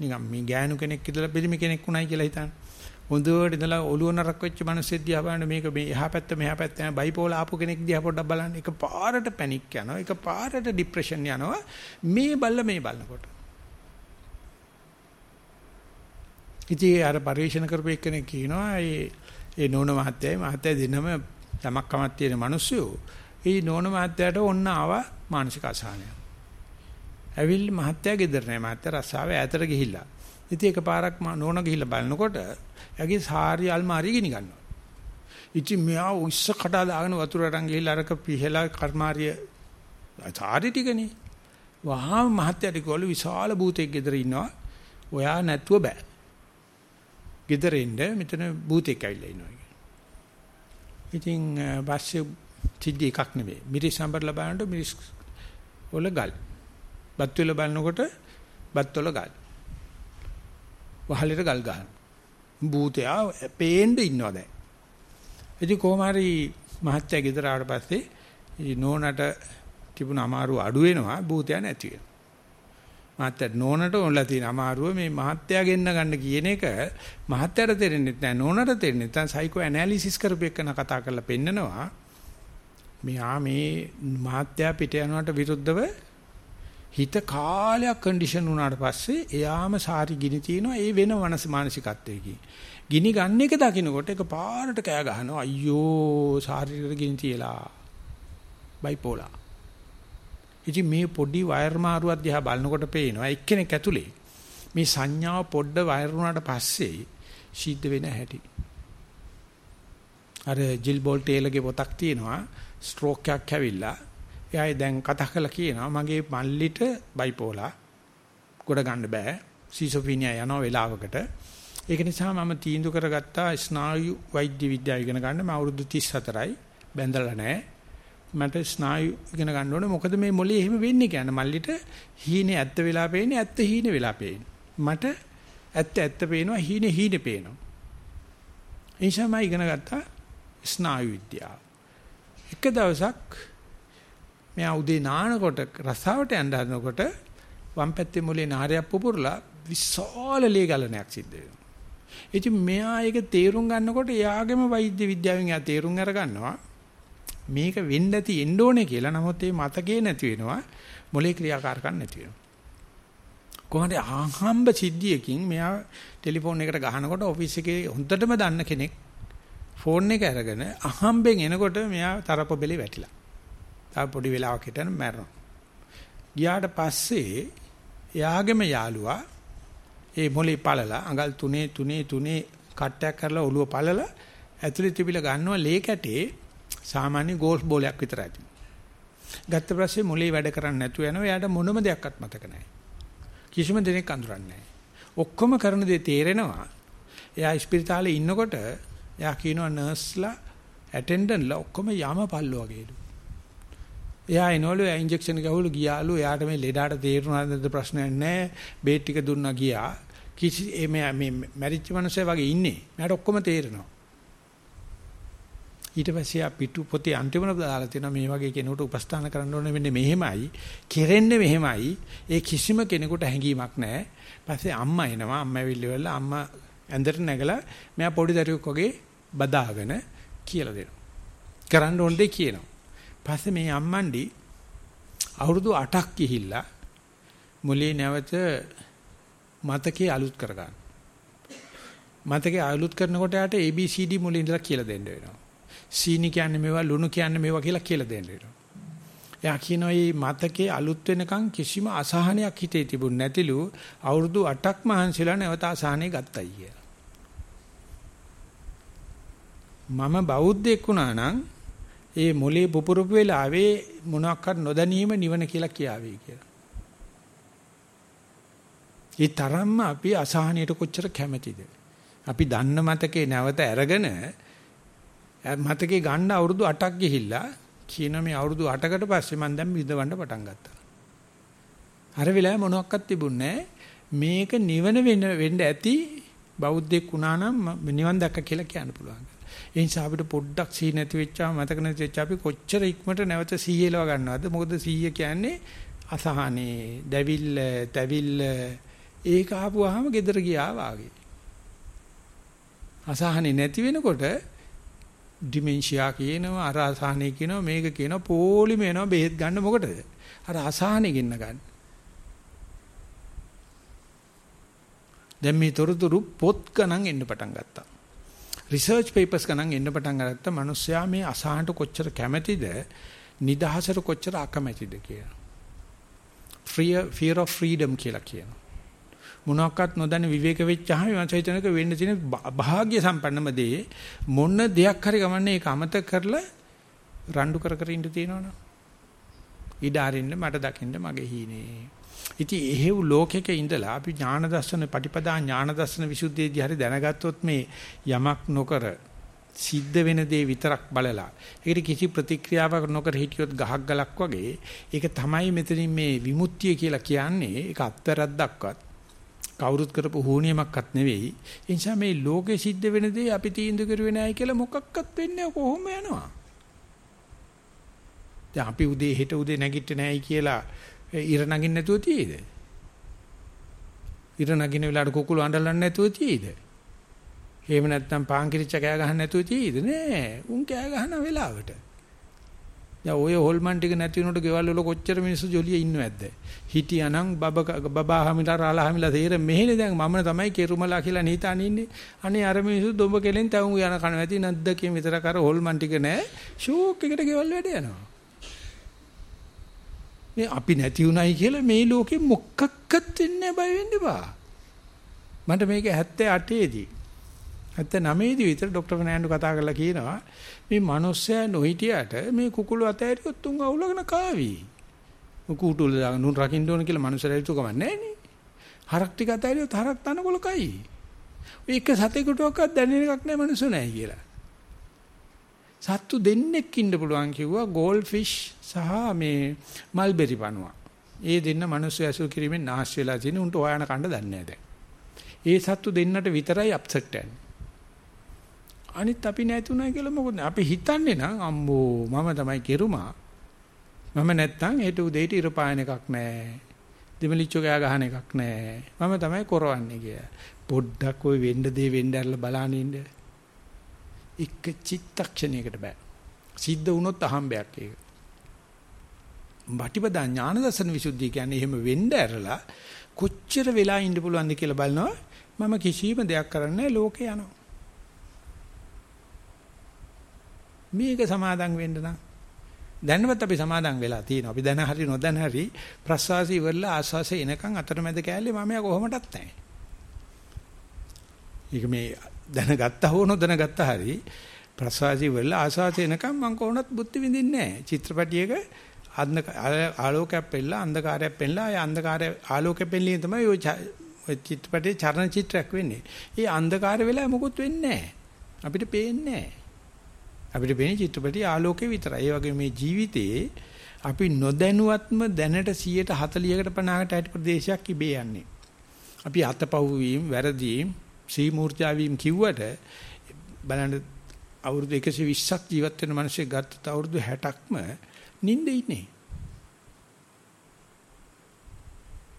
නිකන් මේ ගෑනු කෙනෙක් ඉඳලා පිළිමි කෙනෙක් උණයි කියලා හිතන්න. හොඳට ඉඳලා ඔළුව නරක් වෙච්ච මිනිස්සෙක් දිහා බලන්න මේක මේ එහා පැත්ත මෙහා පැත්ත යන බයිපෝලා ආපු කෙනෙක් දිහා පොඩ්ඩක් බලන්න. එක පාරට පැනික් යනවා. එක පාරට ડિප්‍රෙෂන් යනවා. මේ බල්ල මේ බලනකොට. ඉතින් අර පරිශන කරපු එක්කෙනෙක් කියනවා ඒ ඒ නෝන මහත්තයයි මහත්තයා දෙනම යමක් කමක් තියෙන මිනිස්සු ඒ නෝන මහත්තයාට ඔන්න ආවා මානසික අසහනය. ඇවිල් මහත්තයා ගෙදර නෑ මහත්තයා රස්සාව ඈතට ගිහිල්ලා. ඉතින් එකපාරක් නෝන ගිහිල්ලා බලනකොට එයාගේ සාරි අල්මාරිය ගිනි ගන්නවා. ඉතින් මෙයා උස්ස කඩා දාගෙන වතුර අරන් ගිහිල්ලා අරක පිහලා කර්මාරිය සාරි ටිකනේ. වහා මහත්තයාට කිව්වලු විශාල භූතෙක් ගෙදර ඉන්නවා. ඔයා නැතුව බෑ. ගෙදර ඉන්න මෙතන භූතෙක් ඇවිල්ලා ඉන්නවා. ඉතින් පස්සේ සිද්ධි එකක් නෙවෙයි. මිරිස් සම්බරලා බලනකොට මිරිස් වල ගල්. බත් වල බලනකොට බත් වල ගල්. වහලෙට ගල් ගහන. භූතයා පේන්න ඉන්නවා දැන්. ඉතින් කොහොම හරි මහත්තයා ගෙදර ආවට පස්සේ නෝනට තිබුණ අමාරුව අඩු වෙනවා භූතයා නැති වෙනවා. මහත්තයාට නෝනට ඕනලා තියෙන අමාරුව මේ මහත්තයා ගෙන්න ගන්න කියන එක මහත්තයාට තේරෙන්නේ නැහැ නෝනට තේරෙන්නේ නැත්නම් සයිකෝ ඇනලිසිස් කරපු එකන කතා කරලා පෙන්නනවා. මෙහා මේ මහත්තයා පිට යනවට විරුද්ධව හිත කාලයක් කන්ඩිෂන් වුණාට පස්සේ එයාම සාරි ගිනි තියනවා ඒ වෙන මනස මානසිකත්වයකින්. ගිනි ගන්න එක දකින්නකොට ඒක පාරට කෑ ගහනවා. අයියෝ සාරියට ගිනි තියලා. බයිපෝලා. ඉතින් මේ පොඩි වයර් මාරුවක් දිහා බලනකොට පේනවා එක්කෙනෙක් ඇතුලේ මේ සංඥාව පොඩ්ඩ වයර් වුණාට පස්සේ සිද්ධ වෙන හැටි. අර ජිල් බෝල්ටේලගේ පොතක් තියෙනවා ස්ට්‍රෝක් එකක් ඇවිල්ලා. එයා දැන් කතා කරලා කියනවා මගේ මල්ලිට බයිපෝලා. ගොඩ ගන්න බෑ. සීසොෆීනියා යන වෙලාවකට. ඒක නිසා මම තීන්දුව කරගත්තා ස්නායු වෛද්‍ය විද්‍යාව ඉගෙන ගන්න. මම අවුරුදු 34යි බැඳලා නැහැ. මට ස්නායු ඉගෙන ගන්න ඕනේ. මොකද මේ මොලේ එහෙම වෙන්නේ කියන්නේ? මල්ලිට හීනේ ඇත්ත වෙලා පේන්නේ ඇත්ත හීනේ වෙලා පේන්නේ. මට ඇත්ත ඇත්ත පේනවා හීනේ හීනේ පේනවා. එනිසා මම ඉගෙන ගත්තා ස්නායු විද්‍යාව. එක දවසක් මෙයා උදේ නානකොට රස්සාවට යන්න හදනකොට වම් පැත්තේ මොලේ නාරයක් පුපුරලා විශාල ලේ ගලණයක් සිද්ධ වෙනවා. ඉතින් මෙයා ඒක තේරුම් ගන්නකොට එයාගේම වෛද්‍ය විද්‍යාවෙන් එයා තේරුම් අරගන්නවා. මේක වෙන්න ඇති එන්න ඕනේ කියලා. නමුත් ඒ මතකේ නැති වෙනවා. මොලේ ක්‍රියාකාරකම් නැති වෙනවා. කොහොමද අහම්බ සිද්ධියකින් මෙයා ටෙලිෆෝන් එකට ගහනකොට ඔෆිස් එකේ හොඳටම දන්න කෙනෙක් ෆෝන් එක අරගෙන අහම්බෙන් එනකොට මෙයා තරප බෙලේ වැටිලා. තව පොඩි වෙලාවක් හිටන මැරෙනවා. ගියාට පස්සේ එයාගේම යාළුවා ඒ මොලේ පළලා අඟල් තුනේ තුනේ තුනේ කට්ටයක් කරලා ඔළුව පළලා ඇතුලේ තිබිලා ගන්නවා ලේ කැටේ සාමාන්‍ය ගෝල්ෆ් බෝලයක් විතර ඇති. ගත්ත පස්සේ මොලේ වැඩ කරන්නේ නැතුව යනවා. එයාට මොනම දෙයක්වත් මතක නැහැ. කිසිම දෙයක් අඳුරන්නේ නැහැ. ඔක්කොම කරන දේ තේරෙනවා. එයා ස්පිරිතාලේ ඉන්නකොට එයා කියනවා නර්ස්ලා ඇටෙන්ඩන්ට්ලා ඔක්කොම යම පල්ලෝ වගේලු. එයා එනවලු ඉන්ජෙක්ෂන් ගහවලු ගියාලු එයාට මේ ලෙඩාට තේරුණාද ප්‍රශ්නයක් නැහැ. බේට් ටික දුන්නා ගියා. කිසි මේ මේ මැරිච්ච මිනිස්සු වගේ ඉන්නේ. මට ඔක්කොම තේරෙනවා. ඊට පස්සේ ආ පිටු පොතේ අන්තිමට දාලා තියෙනවා මේ වගේ කෙනෙකුට උපස්ථාන කරන්න ඕනේ වෙන්නේ මෙහෙමයි. කෙරෙන්නේ මෙහෙමයි. ඒ කිසිම කෙනෙකුට හැඟීමක් නැහැ. පස්සේ අම්මා එනවා. අම්මා ඇවිල්ලා අම්මා ඇඳට නැගලා මෙයා පොඩි දරුවෙක් වගේ බදාගෙන කියලා දෙනවා. කරන්න ඕන දෙයක් කියනවා. පස්සේ මේ අම්මන්ඩි අවුරුදු 8ක් ගිහිල්ලා මුලේ නැවත මතකේ අලුත් කරගන්න. මතකේ අලුත් කරනකොට යාට ABCD මුලින් ඉඳලා කියලා දෙන්න වෙනවා. සීනි කියන්නේ මේවා ලුණු කියන්නේ මේවා කියලා කියලා දෙන්න වෙනවා. එයා කියනවා මේ මතකේ අලුත් වෙනකන් කිසිම අසහනයක් හිතේ තිබුණ නැතිලු අවුරුදු 8ක් මහන්සිලා නැවත අසහනෙ ගත්තයි කියලා. මම බෞද්ධෙක් වුණා නම් ඒ මොලේ පුපුරුපු වෙලාවේ මොනක්වත් නොදැනීම නිවන කියලා කියාවේ කියලා. ඒ තරම්ම අපි අසහනයට කොච්චර කැමැතිද? අපි දන්න මතකේ නැවත අරගෙන මතකේ ගන්න අවුරුදු 8ක් ගිහිල්ලා කියන මේ අවුරුදු 8කට පස්සේ මම දැන් විඳවන්න පටන් ගත්තා. අර වෙලාවේ මොනවත් තිබුණේ මේක නිවන වෙන්න ඇති බෞද්ධෙක් වුණා නම් නිවන් දැක්ක කියලා කියන්න පුළුවන්. ඒ නිසා අපිට පොඩ්ඩක් සී නැති වෙච්චාම මතක නැති වෙච්ච අපි කොච්චර ඉක්මනට නැවත සීයලව ගන්නවද? මොකද සීය කියන්නේ අසහනේ, දැවිල්ල, තැවිල්ල ඒක ආපුවාම gedara ගියා වාගේ. අසහනේ නැති වෙනකොට ඩිමෙන්ෂියා කියනවා අර අසහනේ කියනවා මේක කියනවා පොලිම එනවා බෙහෙත් ගන්න මොකටද? අර අසහනේ ගෙන්න ගන්න. දැන් මේ තොරතුරු පොත් ගණන් එන්න පටන් ගත්තා. රිසර්ච් පේපර්ස් ගණන් එන්න පටන් ගත්තා. මිනිස්සයා මේ අසහනට කොච්චර කැමැතිද? නිදහසට කොච්චර අකමැතිද කියලා. Fear fear of freedom කියලා කියනවා. මොනක්වත් නොදැන විවේක වෙච්චාම මම හිතනක වෙන්න තියෙන භාග්‍ය සම්පන්නම දේ මොන දෙයක් හරි ගමන්නේ ඒක අමතක කරලා රණ්ඩු කර කර ඉන්න තියෙනවනේ. ඉඩ අරින්න මට දකින්න මගේ හීනේ. ඉතින් එහෙව් ලෝකෙක ඉඳලා අපි ඥාන දර්ශන පටිපදා ඥාන දර්ශන විසුද්ධියේදී හරි දැනගත්තොත් මේ යමක් නොකර සිද්ධ වෙන දේ විතරක් බලලා ඒකට කිසි ප්‍රතික්‍රියාවක් නොකර හිටියොත් ගහක් ගලක් වගේ ඒක තමයි මෙතනින් මේ විමුක්තිය කියලා කියන්නේ ඒක අත්තරද්දක්වත් කවුරුත් කරපු හුනියමක්වත් නෙවෙයි. ඒ නිසා මේ ලෝකෙ සිද්ධ වෙන දේ අපි තීන්දුව කරුවේ නැහැ කියලා මොකක්වත් වෙන්නේ කොහොම යනවා. දැන් අපි උදේ හෙට උදේ නැගිටින්නේ නැහැයි කියලා ඉර නගින්න නැතුව තියෙයිද? ඉර නගින වෙලාවට කුකුළු අඬලන්නේ නැතුව තියෙයිද? එහෙම නැත්නම් පාන් කිරිච්ච කෑ ගහන්න නැතුව තියෙයිද? නෑ. උන් කෑ ගහන වෙලාවට. දැන් ඔය හොල්මන් ටික නැති වුණොට ගෙවල් වල කොච්චර මිනිස්සු ජොලිය ඉන්නවද? හිටියානම් බබ බබා හමිලා රාලා හමිලා තේර මෙහෙනේ දැන් මම තමයි කෙරුමලා කියලා නිතාන ඉන්නේ. අනේ අර මිනිස්සු දොඹ කෙලෙන් තවුම් යන කන නැති නැද්ද කියන විතර කර හොල්මන් ටික නෑ. ෂෝක් එකට ගෙවල් වැඩ යනවා. මේ අපි නැති උනායි කියලා මේ ලෝකෙ මොකක්වත් වෙන්නේ බය වෙන්න එපා. මට මේක 78 දී 79 දී විතර ડોක්ටර් ෆර්නෑන්ඩෝ කතා කරලා කියනවා මේ මිනිස්සයා නොහිටියට මේ කුකුළු අතෑරියොත් තුන් අවුලගෙන කාවි. කුකුටුල නුන් රකින්න ඕන කියලා මිනිස්සයා හිතුවකම නැහැනේ. හරක් ටික අතෑරියොත් හරක් තනකොලකයි. ඔය එක සතෙකුටවත් දැනෙන එකක් නැහැ මිනිස්සු නැහැ කියලා. සත්තු දෙන්නෙක් ඉන්න පුළුවන් කිව්වා ගෝල්ඩ් ෆිෂ් සහ මේ මල්බෙරි පනුවා. ඒ දෙන්න මිනිස්සු ඇසුරු කිරීමෙන් નાශ වෙලා තියෙන උන්ට හොයන කන්න දන්නේ නැහැ දැන්. ඒ සත්තු දෙන්නට විතරයි අප්සෙට් යන්නේ. අනිත් අපි නැතුණා කියලා මොකද අපි හිතන්නේ නම් අම්මෝ මම තමයි කෙරුමා මම නැත්තම් හෙට උදේට ඉර පායන එකක් නැහැ. දෙමලිච්චෝ ගෑ ගහන එකක් නැහැ. මම තමයි කරවන්නේ කියලා. පොඩ්ඩක් ওই වෙන්න දේ වෙන්න ඇරලා බලන්න ඉන්න. එක චිත්තක්ෂණයකට බෑ. සිද්ධ වුණොත් අහම්බයක් ඒක. බටිපදා ඥාන දර්ශන විසුද්ධිය කියන්නේ එහෙම වෙන්න ඇරලා කොච්චර වෙලා ඉන්න පුළුවන්ද කියලා බලනවා. මම කිසිම දෙයක් කරන්නේ ලෝකේ යනවා. මේක සමාදම් වෙන්න නම් දැනවත් අපි සමාදම් වෙලා තියෙනවා. අපි දැන හරි නොදැන හරි ප්‍රසවාසී ඉවරලා ආස්වාසේ එනකන් අතරමැද කෑල්ලේ මම යා කොහොමදත් නැහැ. ඒක මේ දැනගත්තා හෝ නොදැනගත්තා හරි ප්‍රසවාසී ඉවරලා ආස්වාසේ එනකන් මම කොහොමවත් බුද්ධ විඳින්නේ නැහැ. චිත්‍රපටියක ආලෝකයක් පෙන්නලා අන්ධකාරයක් පෙන්නලා ආය අන්ධකාරය ආලෝකයෙන් පෙන්නලින් තමයි ඔය චිත්‍රපටයේ චර්ණ චිත්‍රයක් වෙන්නේ. ඒ අන්ධකාර වෙලා මොකුත් වෙන්නේ නැහැ. අපිට පේන්නේ නැහැ. අපිට පේන්නේ චිත්‍රපටයේ ආලෝකේ විතරයි. ඒ වගේ මේ ජීවිතේ අපි නොදැනුවත්ම දැනට 140කට 50කට ඇති ප්‍රදේශයක් ඉබේ යන්නේ. අපි අතපහුව වීම, වැරදීම්, සී මූර්ජා වීම කිව්වට බලන්න අවුරුදු 120ක් ජීවත් වෙන මිනිස්සෙක් ගත්තත් අවුරුදු 60ක්ම නිින්දේ ඉන්නේ.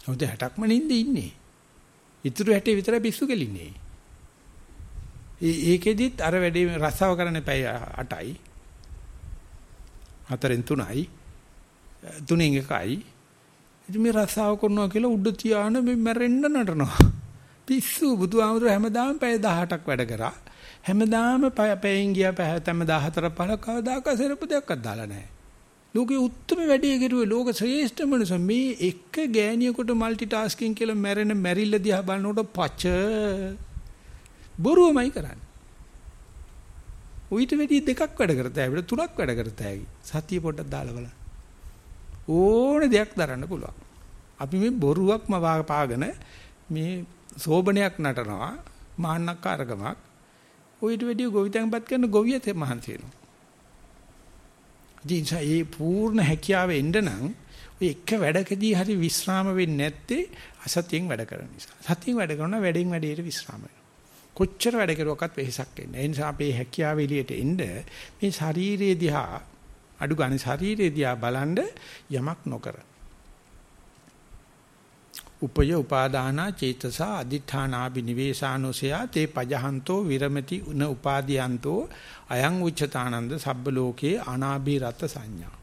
අවුරුදු 60ක්ම නිින්දේ ඉන්නේ. ඉතුරු 60 විතරයි පිස්සු කෙලින්නේ. ඒකෙදිත් අර වැඩේ රස්සාව කරන්න එපයි 8යි. හතරෙන් 3යි. තුනෙන් 1යි. ඉතින් මේ රස්සාව කරනවා කියලා උඩ තියාන මේ මැරෙන්න නටනවා. පිස්සු බුදුහාමුදුර හැමදාම පැය 18ක් වැඩ කරා. හැමදාම පැයෙන් ගියා පැය 14 15 කවදාක සරපු දෙයක්වත් දාලා නැහැ. ලෝකේ උත්තරම වැඩේ කෙරුවේ ලෝක ශ්‍රේෂ්ඨ මනුස්ස මේ එක ගෑණියෙකුට মালටි ටාස්කින් කියලා මැරෙන මැරිල්ල දිහා බලනකොට පච බොරුවමයි කරන්නේ. උවිත වෙඩි දෙකක් වැඩ කරත හැබැයි තුනක් වැඩ කරත හැකි. සතිය පොඩ්ඩක් දාලා බලන්න. ඕන දෙයක් දරන්න පුළුවන්. අපි මේ බොරුවක්ම පාගෙන මේ සෝබනයක් නටනවා මාන්නක්කාරකමක්. උවිත වෙඩි ගොවිතැන්පත් කරන ගොවියත් මහන්සි වෙනවා. ඉතින් ඒ පූර්ණ හැකියාව එන්න නම් ඔය එක වැඩකදී හරි විස්්‍රාම වෙන්නේ නැත්තේ අසතියෙන් වැඩ කරන නිසා. සතියෙන් වැඩ කරනවා වැඩෙන් වැඩේට විස්්‍රාම වෙනවා. කොච්චර වැඩ කරුවක්වත් වෙහසක් එන්නේ. ඒ නිසා අපේ හැකියාව එළියට එන්න මේ ශාරීරිය දිහා අඩු ගන්න ශාරීරිය දිහා බලන්න යමක් නොකර. උපය උපාදානා චේතසා අදිඨානා බිනිවේසානුසයා තේ පජහන්තෝ විරමති උන උපාදීයන්තෝ අයං උච්චතානන්ද සබ්බ ලෝකේ අනාභිරත සංඥා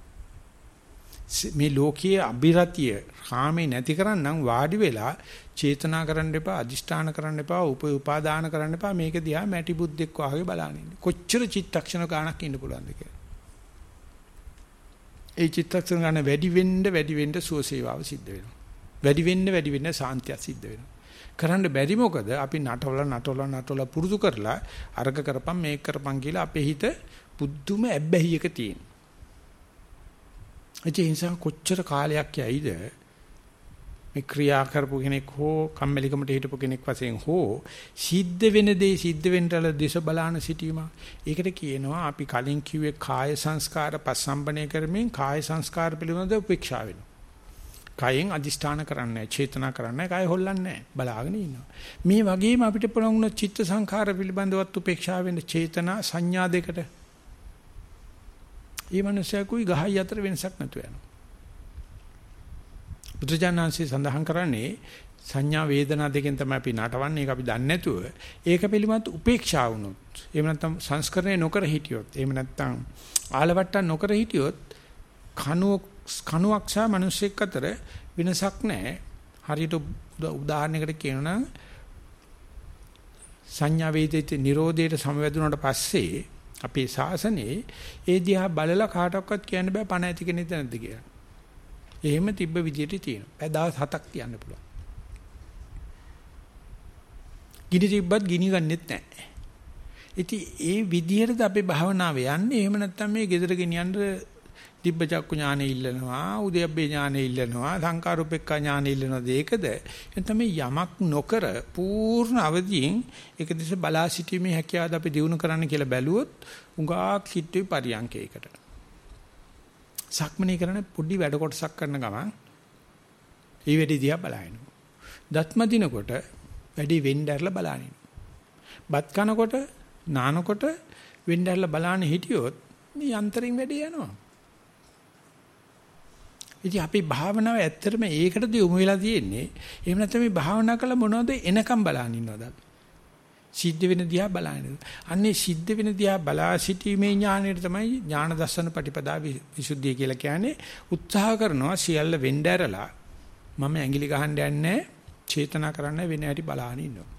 මේ ලෝකයේ අභිරතිය කාමේ නැති කරන්නම් වාඩි වෙලා චේතනා කරන්න එපා අදිෂ්ඨාන කරන්න එපා උප උපාදාන කරන්න එපා. මේක දිහා මැටි බුද්දෙක් වාගේ බලන්න ඉන්න. කොච්චර චිත්තක්ෂණ ගානක් ඉන්න පුළුවන්ද කියලා. ඒ චිත්තක්ෂණ ගාන වැඩි වෙන්න වැඩි වෙන්න සුවසේවාව සිද්ධ වෙනවා. වැඩි වෙන්න වැඩි වෙන්න සාන්තිය සිද්ධ වෙනවා. කරන්න බැරි මොකද? අපි නටවල නටවල නටවල පුරුදු කරලා අර්ග කරපම් මේක කරපම් කියලා අපේ හිත පුදුම ඇබ්බැහියක තියෙන. ඒ නිසා කොච්චර කාලයක් යයිද මේ ක්‍රියා කරපු කෙනෙක් හෝ කම්මැලිකමට හිටපු කෙනෙක් වශයෙන් හෝ සිද්ධ වෙන දේ සිද්ධ වෙන්නටල දේශ බලාන සිටීම. ඒකට කියනවා අපි කලින් කිව්වේ කාය සංස්කාර පස්සම්බණය කරමින් කාය සංස්කාර පිළිබඳව උපේක්ෂා වෙනවා. කයෙන් අදිෂ්ඨාන කරන්නේ චේතනා කරන්නේ කය හොල්ලන්නේ බලාගෙන ඉන්නවා. මේ වගේම අපිට පුළුවන් චිත්ත සංඛාර පිළිබඳවත් උපේක්ෂා වෙන්න චේතනා සංඥා දෙකට. ඊ මනුස්සයෙකුයි ගහයි අතර වෙනසක් නැතු වෙනවා. බුදුජානන්සේ සඳහන් කරන්නේ සංඥා වේදනා දෙකෙන් තමයි අපි නටවන්නේ ඒක අපි දන්නේ නැතුව ඒක පිළිබඳ උපේක්ෂා වුණොත් එහෙම නැත්නම් සංස්කරණය නොකර හිටියොත් එහෙම නැත්නම් ආලවට්ටම් නොකර හිටියොත් කනුව කණුවක් සහ මිනිස්සෙක් අතර වෙනසක් නැහැ. හරියට උදාහරණයකට කියනවා සංඥා වේදිත නිරෝධයට සමවැදුනට පස්සේ අපේ ශාසනයේ ඒ දිහා බලලා කාටවත් කියන්න බෑ පණ ඇති කෙනෙක් නැද්ද කියලා. එහෙම තිබ්බ විදියට තියෙනවා. පැය දවස් 7ක් තියන්න පුළුවන්. ගිනි තිබ්බත් ගිනි ගන්නෙත් නැහැ. ඉතින් ඒ විදිහටද අපේ භාවනාව යන්නේ. එහෙම නැත්නම් මේ gedara ගෙනියන්න දිබ්බ චක්කු ඥානෙ ඉල්ලනවා උද්‍යප්පේ ඥානෙ ඉල්ලනවා සංකාරුපෙක්ඛා ඥානෙ ඉල්ලනවා දෙකද එතන මේ යමක් නොකර පූර්ණ අවදියෙන් ඒක දිස බලා සිටීමේ හැකියාවද අපි දිනු කරන්න කියලා බැලුවොත් උඟා කිට්ටුයි පරියන්කයකට සක්මනේ කරන පොඩි වැඩ කොටසක් කරන ගමන් ඒ වෙටි දිහා බලහිනු. දත්ම දිනකොට වැඩි වෙන්ඩර්ලා බලනින්. බත් කනකොට නානකොට වෙන්ඩර්ලා බලන්න හිටියොත් මේ යන්තරින් වැඩි යනවා. ඉතින් අපි භාවනාව ඇත්තටම ඒකටද යොමු වෙලා තියෙන්නේ. එහෙම නැත්නම් මේ භාවනා කළ මොනවද එනකම් බලන් ඉන්නවද අපි? සිද්ධ වෙන දිහා බලන්නේ. අන්නේ සිද්ධ වෙන දිහා බලා සිටීමේ ඥාණයට තමයි ඥාන දර්ශන පටිපදා විසුද්ධිය කියලා කියන්නේ. උත්සාහ කරනවා සියල්ල වෙන්න ඇරලා මම ඇඟිලි ගහන්න යන්නේ චේතනා කරන්න වෙන හැටි බලාගෙන ඉන්නවා.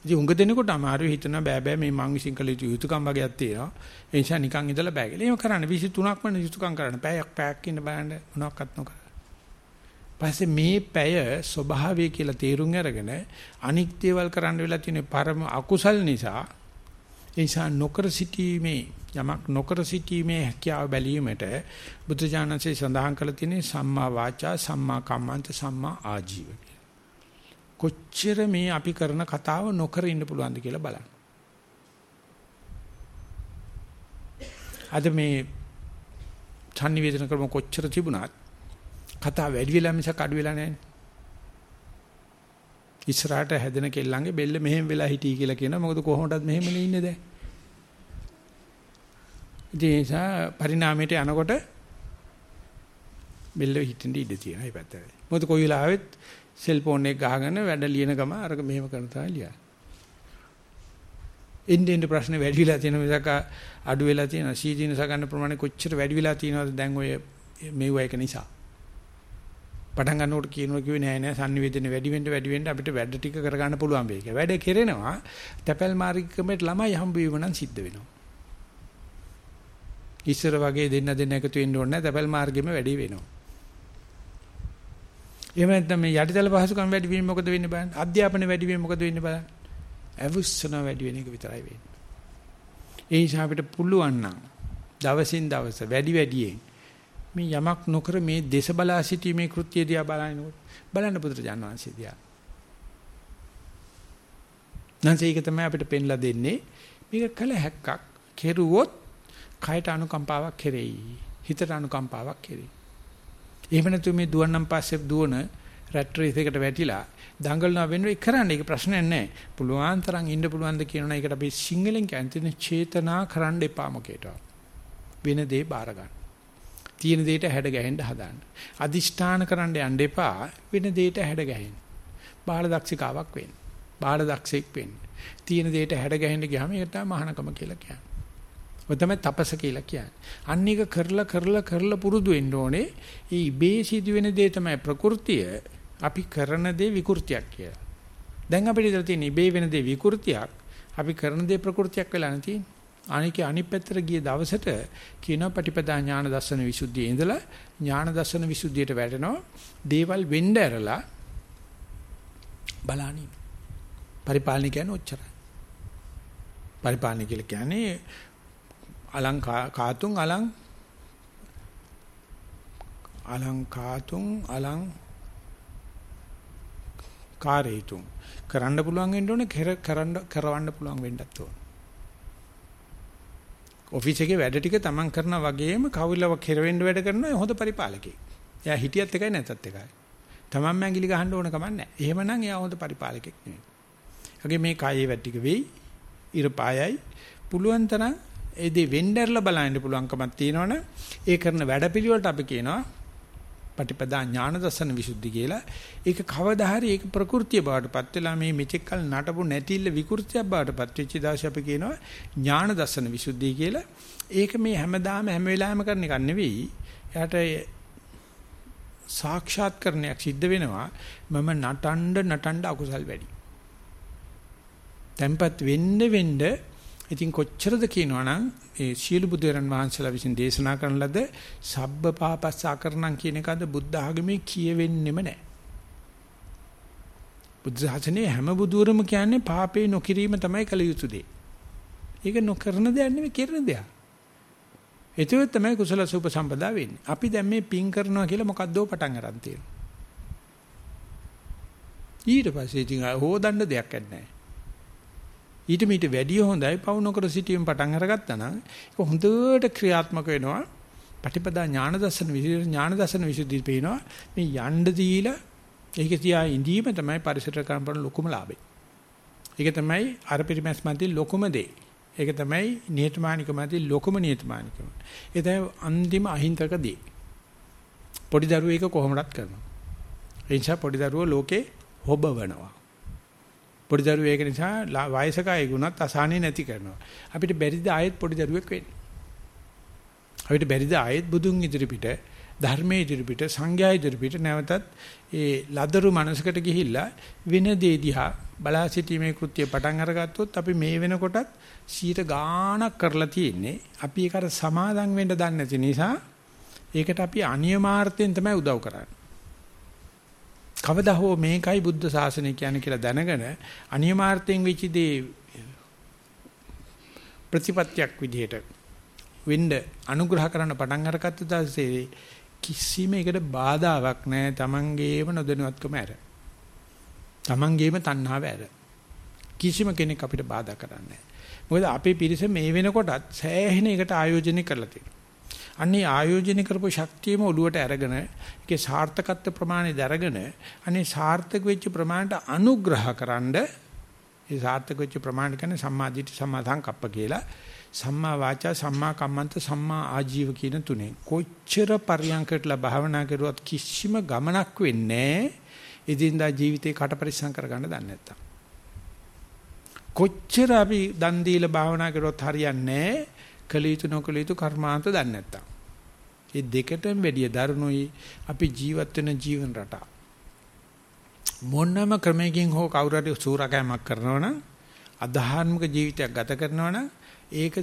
ඉතින් උඟ දෙනකොට අමාරුයි හිතනවා බෑ බෑ මේ මං විශ්ින් කළ යුතු යුතුයකම් වගේක් තියෙනවා. ඒ නිසා නිකන් ඉඳලා බෑ කියලා. එහෙම කරන්න 23ක් වන යුතුයකම් කරන්න. පැයක් පැයක් ඉන්න බලන්න මොනවත් නොකර. පස්සේ මේ පැය ස්වභාවය කියලා තේරුම් අරගෙන අනික් දේවල් කරන්න වෙලා තියෙන පරම අකුසල් නිසා ඒ නිසා නොකර සිටීමේ යමක් නොකර සිටීමේ හැකියාව බැලීමට බුදුජානකසේ සඳහන් කළ තියෙන සම්මා වාචා සම්මා කම්මන්ත සම්මා ආජීව කොච්චර මේ අපි කරන කතාව නොකර ඉන්න පුළුවන්ද කියලා බලන්න. අද මේ සංනිවේදන ක්‍රම කොච්චර තිබුණත් කතා වැඩි වෙලා මිසක් අඩු වෙලා නැහැ. ඉස්සරහට හැදෙන කෙල්ලන්ගේ බෙල්ල මෙහෙම වෙලා හිටී කියලා කියනවා. මොකද කොහොමදත් මෙහෙමනේ ඉන්නේ දැන්. ඉතින් ඒ නිසා පරිණාමයට යනකොට බෙල්ල හිටින්න ඉඩ තියෙනවා මේ පැත්තට. මොකද කොයි වෙලාවෙත් සෙල්ෆෝන් එක ගහගෙන වැඩ ලියන ගම අරක මෙහෙම කරන තමයි ලියන්නේ. එන්නේ එන්නේ ප්‍රශ්න වැඩි වෙලා තියෙන මිසක අඩු වෙලා තියෙනවා. සීදීනස ගන්න ප්‍රමාණය කොච්චර වැඩි වෙලා තියෙනවද දැන් ඔය මෙව එක නිසා. පටන් ගන්නකොට කියනවා කිව්වේ නෑ නෑ sannivedana වැඩි වෙන්න වැඩි වෙන්න අපිට වැඩ ටික කරගන්න පුළුවන් වෙයි කියලා. වැඩ කෙරෙනවා. තැපැල් මාර්ගිකමේ ළමයි හම්බ වීම නම් සිද්ධ වෙනවා. ඉස්සර වගේ දෙන්න දෙන්න එකතු වෙන්න ඕනේ නෑ. තැපැල් මාර්ගෙම වැඩි වෙනවා. එහෙම නැත්නම් මේ යටිතල පහසුකම් වැඩි වීම මොකද වෙන්නේ බලන්න. අධ්‍යාපන වැඩි වීම මොකද වෙන්නේ බලන්න. අවුස්සන වැඩි වෙන එක විතරයි වෙන්නේ. ඒ නිසා අපිට පුළුවන් නම් දවසින් දවස වැඩි වැඩියෙන් මේ යමක් නොකර මේ දේශ බලා සිටීමේ කෘත්‍ය දිහා බලනකොට බලන්න පුදුරජාන වහන්සේ දිහා. නැන්සේ ඒක තමයි අපිට පෙන්ලා දෙන්නේ. මේක කළ හැක්කක්. කෙරුවොත් කයට අනුකම්පාවක් කෙරෙයි. හිතට අනුකම්පාවක් කෙරෙයි. එහෙම නැතු මේ දුවන්නම් පස්සේ දුවන රැට් රේස් එකට වැටිලා දඟලනවා වෙනුවෙ කරන්න ඒක ප්‍රශ්නයක් නැහැ. පුළුවන් තරම් ඉන්න පුළුවන්ද කියනවා ඒකට අපි සිංහලෙන් කියන්නේ චේතනා කරන්න එපා මොකේට. වෙන දේ බාර ගන්න. තියෙන දෙයට හැඩ ගැහෙන්න හදාන්න. අදිෂ්ඨාන කරන්න යන්න එපා වෙන දෙයට හැඩ ගැහෙන්න. බාල දක්ෂිකාවක් වෙන්න. බාල දක්ෂෙක් වෙන්න. තියෙන දෙයට හැඩ ගැහෙන්න ගියාම ඒක තමයි මහානකම කියලා කියන්නේ. ඔය තමයි තපස කියලා කියන්නේ. අන්න එක කරලා කරලා කරලා පුරුදු වෙන්න ඕනේ. මේ ඉබේ සිදුවෙන දේ තමයි ප්‍රകൃතිය. අපි කරන දේ විකෘතියක් කියලා. දැන් අපිට ඉතල තියෙන ඉබේ වෙන දේ විකෘතියක්. අපි කරන දේ ප්‍රകൃතියක් වෙලා නැති. අනිකේ අනිත් පැත්තට ගිය දවසට කියනවා පටිපදා ඥාන දර්ශන විසුද්ධියේ ඉඳලා ඥාන දර්ශන විසුද්ධියට වැටෙනවා. දේවල් වෙන්න ඇරලා බලන්නේ. පරිපාලන කියන්නේ ඔච්චරයි. පරිපාලන කියලා කියන්නේ අලංකාතුන් අලං අලංකාතුන් අලං කාරේතුම් කරන්න පුළුවන් වෙන්න ඕනේ කරන්න කරවන්න පුළුවන් වෙන්නත් ඕන ඔෆිස් එකේ වැඩ ටික තමන් කරනා වගේම කවුලව කෙරවෙන්න වැඩ කරනවා හොඳ පරිපාලකෙක්. එයා හිටියත් එකයි නැතත් එකයි. තමන්ම ඇඟිලි ගහන්න ඕන කමක් නැහැ. එහෙමනම් එයා හොඳ පරිපාලකෙක් නෙවෙයි. අගේ මේ කායේ වැඩ ටික වෙයි. ඉර පායයි පුළුවන් තරම් ඒ දේ වෙන්ඩර්ලා බලන්න පුළුවන්කමක් තියෙනවනේ ඒ කරන වැඩපිළිවෙලට අපි කියනවා පටිපදා ඥාන දර්ශන විසුද්ධි කියලා. ඒක කවදා හරි ඒක ප්‍රകൃතිය බවටපත් වෙලා මේ මෙතෙක් කල නටපු නැතිilla විකෘතියක් බවටපත් වෙච්ච දාශ අපි කියනවා ඥාන දර්ශන විසුද්ධි කියලා. ඒක මේ හැමදාම හැම වෙලාවෙම කරන එකක් නෙවෙයි. එයාට සාක්ෂාත්කරණයක් සිද්ධ වෙනවා. මම නටන්න නටන්න අකුසල් වැඩි. tempat වෙන්න වෙන්න ඉතින් කොච්චරද කියනවනම් ඒ සීල බුදුරන් වහන්සේලා විසින් දේශනා කරන ලද සබ්බ පාපස්ස අකරණම් කියන එකද බුද්ධ ආගමේ කියවෙන්නෙම නැහැ. බුද්ධ ශාසනයේ හැම බුදුරම කියන්නේ පාපේ නොකිරීම තමයි කළ යුතු දේ. ඒක නොකරන දෙයක් නෙවෙයි කරන දෙයක්. ඒකත් තමයි කුසල සූප සම්පදා වෙන්නේ. අපි දැන් මේ පින් කරනවා කියලා මොකද්දෝ පටන් අරන් තියෙනවා. ඊට පස්සේ ඉතින් හොදන්න දෙයක් නැහැ. ඊට මීට වැඩිය හොඳයි පවු නොකර සිටීම පටන් අරගත්තා නම් ඒක හොඳට ක්‍රියාත්මක වෙනවා. පටිපදා ඥාන දර්ශන විසුද්ධි ඥාන දර්ශන විසුද්ධි පේනවා. මේ යන්න දීලා ඒක තියා ඉඳීම තමයි පරිසර කම්පන ලොකුම ලාභය. ඒක තමයි අර පරිමැස් මැදි ලොකුම දේ. ඒක තමයි නිහතමානිකම මැදි ලොකුම නිහතමානිකම. ඒ තමයි අන්තිම අහිංසක දේ. පොඩි දරුවෝ ඒක කොහොමදත් කරනවා. ඒ නිසා පොඩි දරුවෝ ලෝකේ හොබවනවා. පොඩි දරුවෝ ඒක නිසා වයසක අයගුණත් අසහනෙ නැති කරනවා. අපිට බැරිද ආයෙත් පොඩි දරුවෙක් වෙන්න? අපිට බැරිද ආයෙත් බුදුන් ඉදිරිපිට ධර්මයේ ඉදිරිපිට සංඝයා ඉදිරිපිට නැවතත් ඒ ලදරු මනසකට ගිහිල්ලා වෙන දේ දිහා බලා සිටීමේ කෘත්‍ය පටන් අරගත්තොත් අපි මේ වෙනකොටත් සීට ගාණක් කරලා තියෙන්නේ අපි ඒකට සමාදම් වෙන්න දන්නේ නැති නිසා ඒකට අපි අනියමාර්ථයෙන් තමයි උදව් කරන්නේ කවදා හෝ මේකයි බුද්ධ ශාසනය කියන්නේ කියලා දැනගෙන අනියමාර්ථයෙන් වෙච්ච දේ ප්‍රතිපත්තියක් විදිහට වෙන්න අනුග්‍රහ කරන්න පටන් අරගත්ත දවසේ කිසිම එකට බාධාවක් නැහැ Tamangeema නොදැනුවත්කම ඇර. Tamangeema තණ්හාව ඇර. කිසිම කෙනෙක් අපිට බාධා කරන්නේ නැහැ. මොකද අපේ පිරිස මේ වෙනකොටත් සෑහෙන එකට ආයෝජනය කරලා තියෙනවා. අන්නේ ආයෝජනය කරපු ශක්තියම ඔළුවට අරගෙන ඒකේ සාර්ථකත්ව ප්‍රමාණය දරගෙන අනේ සාර්ථක වෙච්ච ප්‍රමාණයට අනුග්‍රහකරනද ඒ සාර්ථක වෙච්ච ප්‍රමාණය කියන්නේ සම්මා දිට්ඨි සම්මා සංකප්ප කියලා. සම්මා වාචා සම්මා කම්මන්ත සම්මා ආජීව කියන තුනේ. කොච්චර පරියන්කටලා භාවනා කරුවත් කිසිම ගමනක් වෙන්නේ එදින්දා ජීවිතේ කට පරිස්සම් කරගන්න දන්නේ නැත්තම්. කොච්චර අපි දන් දීලා භාවනා කරුවත් හරියන්නේ කළ යුතු නොකළ යුතු කර්මාන්ත දන්නේ නැත්තම් ඒ දෙකටම වැඩිය දරුණුයි අපි ජීවත් වෙන ජීවන රටා මොනම ක්‍රමයකින් හෝ කවුරු හරි සූරකෑමක් කරනවනම් අධාර්මික ජීවිතයක් ගත කරනවනම් ඒක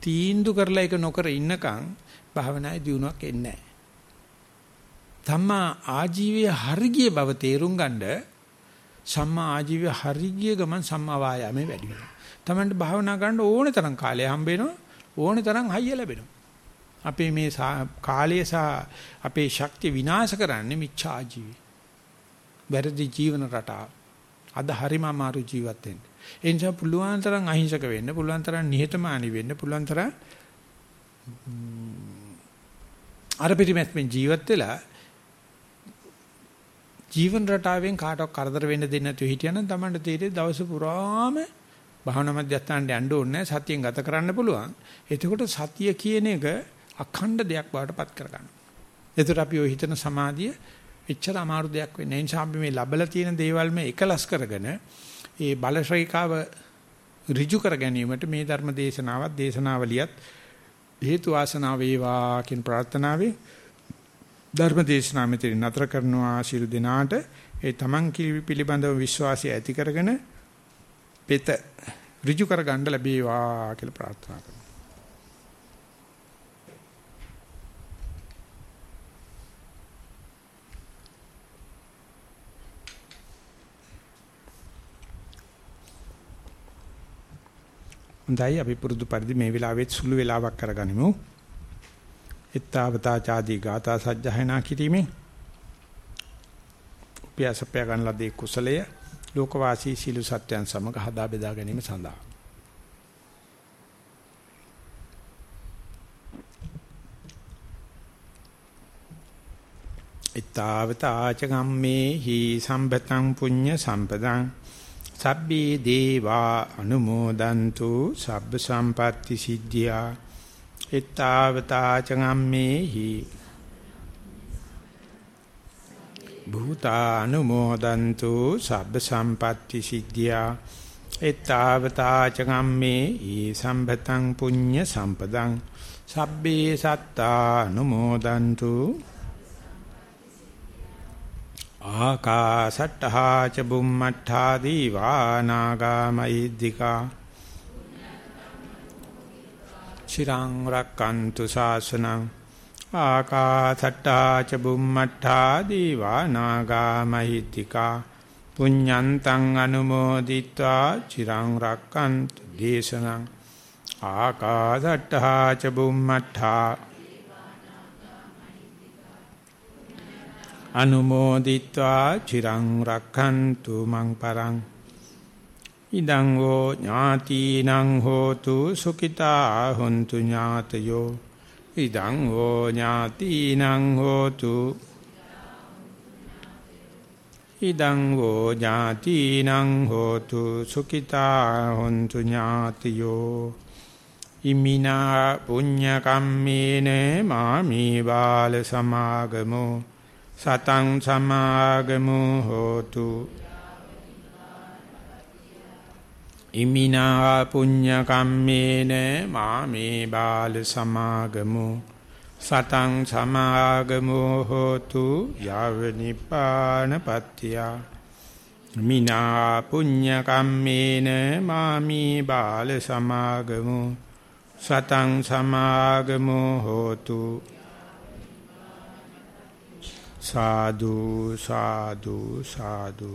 තීන්දුව කරලා ඒක නොකර ඉන්නකම් භාවනායේ දියුණුවක් එන්නේ නැහැ. සම්මා ආජීවයේ හරිය බව තේරුම් ගන්න සම්මා ආජීවයේ හරිය ගමන් සම්මා වායාමේ වැඩි වෙනවා. Tamanට භාවනා කරන්න ඕනේ තරම් කාලය හම්බ වෙනවා. ඕනේ තරම් හයිය ලැබෙනවා. අපේ මේ කාලය සහ අපේ ශක්තිය විනාශ කරන්නේ මිච්ඡා ආජීවය. වැරදි ජීවන රටාව. අද හරිම අමාරු ජීවත් වෙන්න. ඒ නිසා පුළුවන් තරම් අහිංසක වෙන්න, පුළුවන් තරම් නිහතමානී වෙන්න, පුළුවන් තරම් අර පිටිමැස්මෙන් ජීවත් වෙලා ජීවන රටාවෙන් කාටවත් කරදර වෙන්න දෙන්නේ නැතුව හිටියනම් Tamanට තීරේ දවස පුරාම භාවනා මධ්‍යස්ථානට යන්න ඕනේ සතියෙන් ගත කරන්න පුළුවන්. එතකොට සතිය කියන එක අඛණ්ඩ දෙයක් බවට පත් කරගන්න. එතකොට අපි ඔය හිතන සමාධිය එච්චර අමාරු දෙයක් වෙන්නේ නැහැ. නිසා අපි මේ ලබලා තියෙන දේවල් මේ එකලස් කරගෙන ඒ බල ශ්‍රේකාව ඍජු කර ගැනීමට මේ ධර්ම දේශනාවත් දේශනාවලියත් හේතු වාසනා වේවා කියන ප්‍රාර්ථනාවෙන් ධර්ම දේශනාව මෙතන නතර කරනවා ශිරු දිනාට ඒ තමන් පිළිබඳව විශ්වාසය ඇති කරගෙන පෙත ඍජු කර ගන්න ලැබේවා කියලා ප්‍රාර්ථනා කරනවා හොඳයි අපි පුරුදු පරිදි මේ වෙලාවෙත් සුළු වෙලාවක් කරගනිමු. ittavata chadi gata sajjahana කිරීමෙන් උපයාසපය ගන්න ලදී කුසලය ලෝකවාසී සීල සත්‍යයන් සමග හදා බෙදා ගැනීම සඳහා. ittavata ආචගම්මේ හි සම්පතං පුඤ්ඤ සම්පදං සබ්බේ දේවා අනුමෝදන්තු සබ්බ සම්පatti සිද්ධියා. එත්තාවතා චගම්මේහි භූතා භූතානුමෝදන්තු සබ්බ සම්පatti සිද්ධා එත්තාවතාච ගම්මේ ඊ සම්පතං පුඤ්ඤ සම්පදං සබ්බේ සත්තානුමෝදන්තු ආකාසට්ඨා ච බුම්මට්ඨා දීවානාගාමයිද්దికා චිරං රක්칸තු ශාසනං ආකාසට්ටා ච බුම්මට්ටා දීවා නාගාමහිත්‍තිකා පුඤ්ඤන්තං අනුමෝදිත්වා චිරං රක්칸තු දේශනං ආකාසට්ටා ච බුම්මට්ටා අනුමෝදිත්වා චිරං රක්칸තු මං පරං ඉදං ෝ ඥාතිනං හෝතු සුඛිතා හොන්තු ඥාතයෝ ඉදං වූ ඥාතිනං හෝතු ඉදං වූ ඥාතිනං හෝතු සුඛිතා හොන්තු ඥාතයෝ ඉමිනා පුඤ්ඤ කම්මේන මාමේ බාල සමාගමෝ සතං සමාගමෝ හෝතු ඉමිනා පුඤ්ඤ කම්මේන මාමේ බාල සමාගමෝ। සතං සමාගමෝ හෝතු යාව නිපානපත්තියා। මිනා පුඤ්ඤ කම්මේන මාමේ බාල සමාගමෝ। සතං සමාගමෝ හෝතු සාදු සාදු සාදු।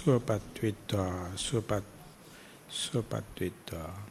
සුවපත් විත්වා සුවපත් සුවපත් විත්වා.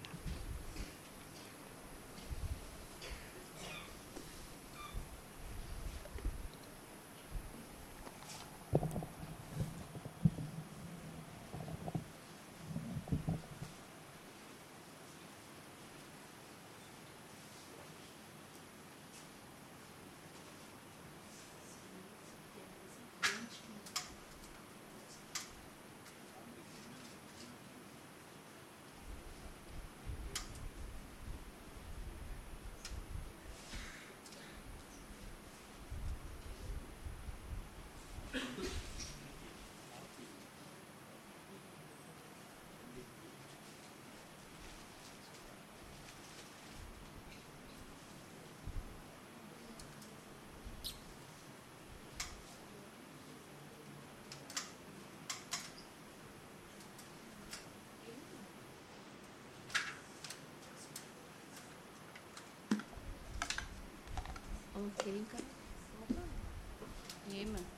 Angélica. Emma.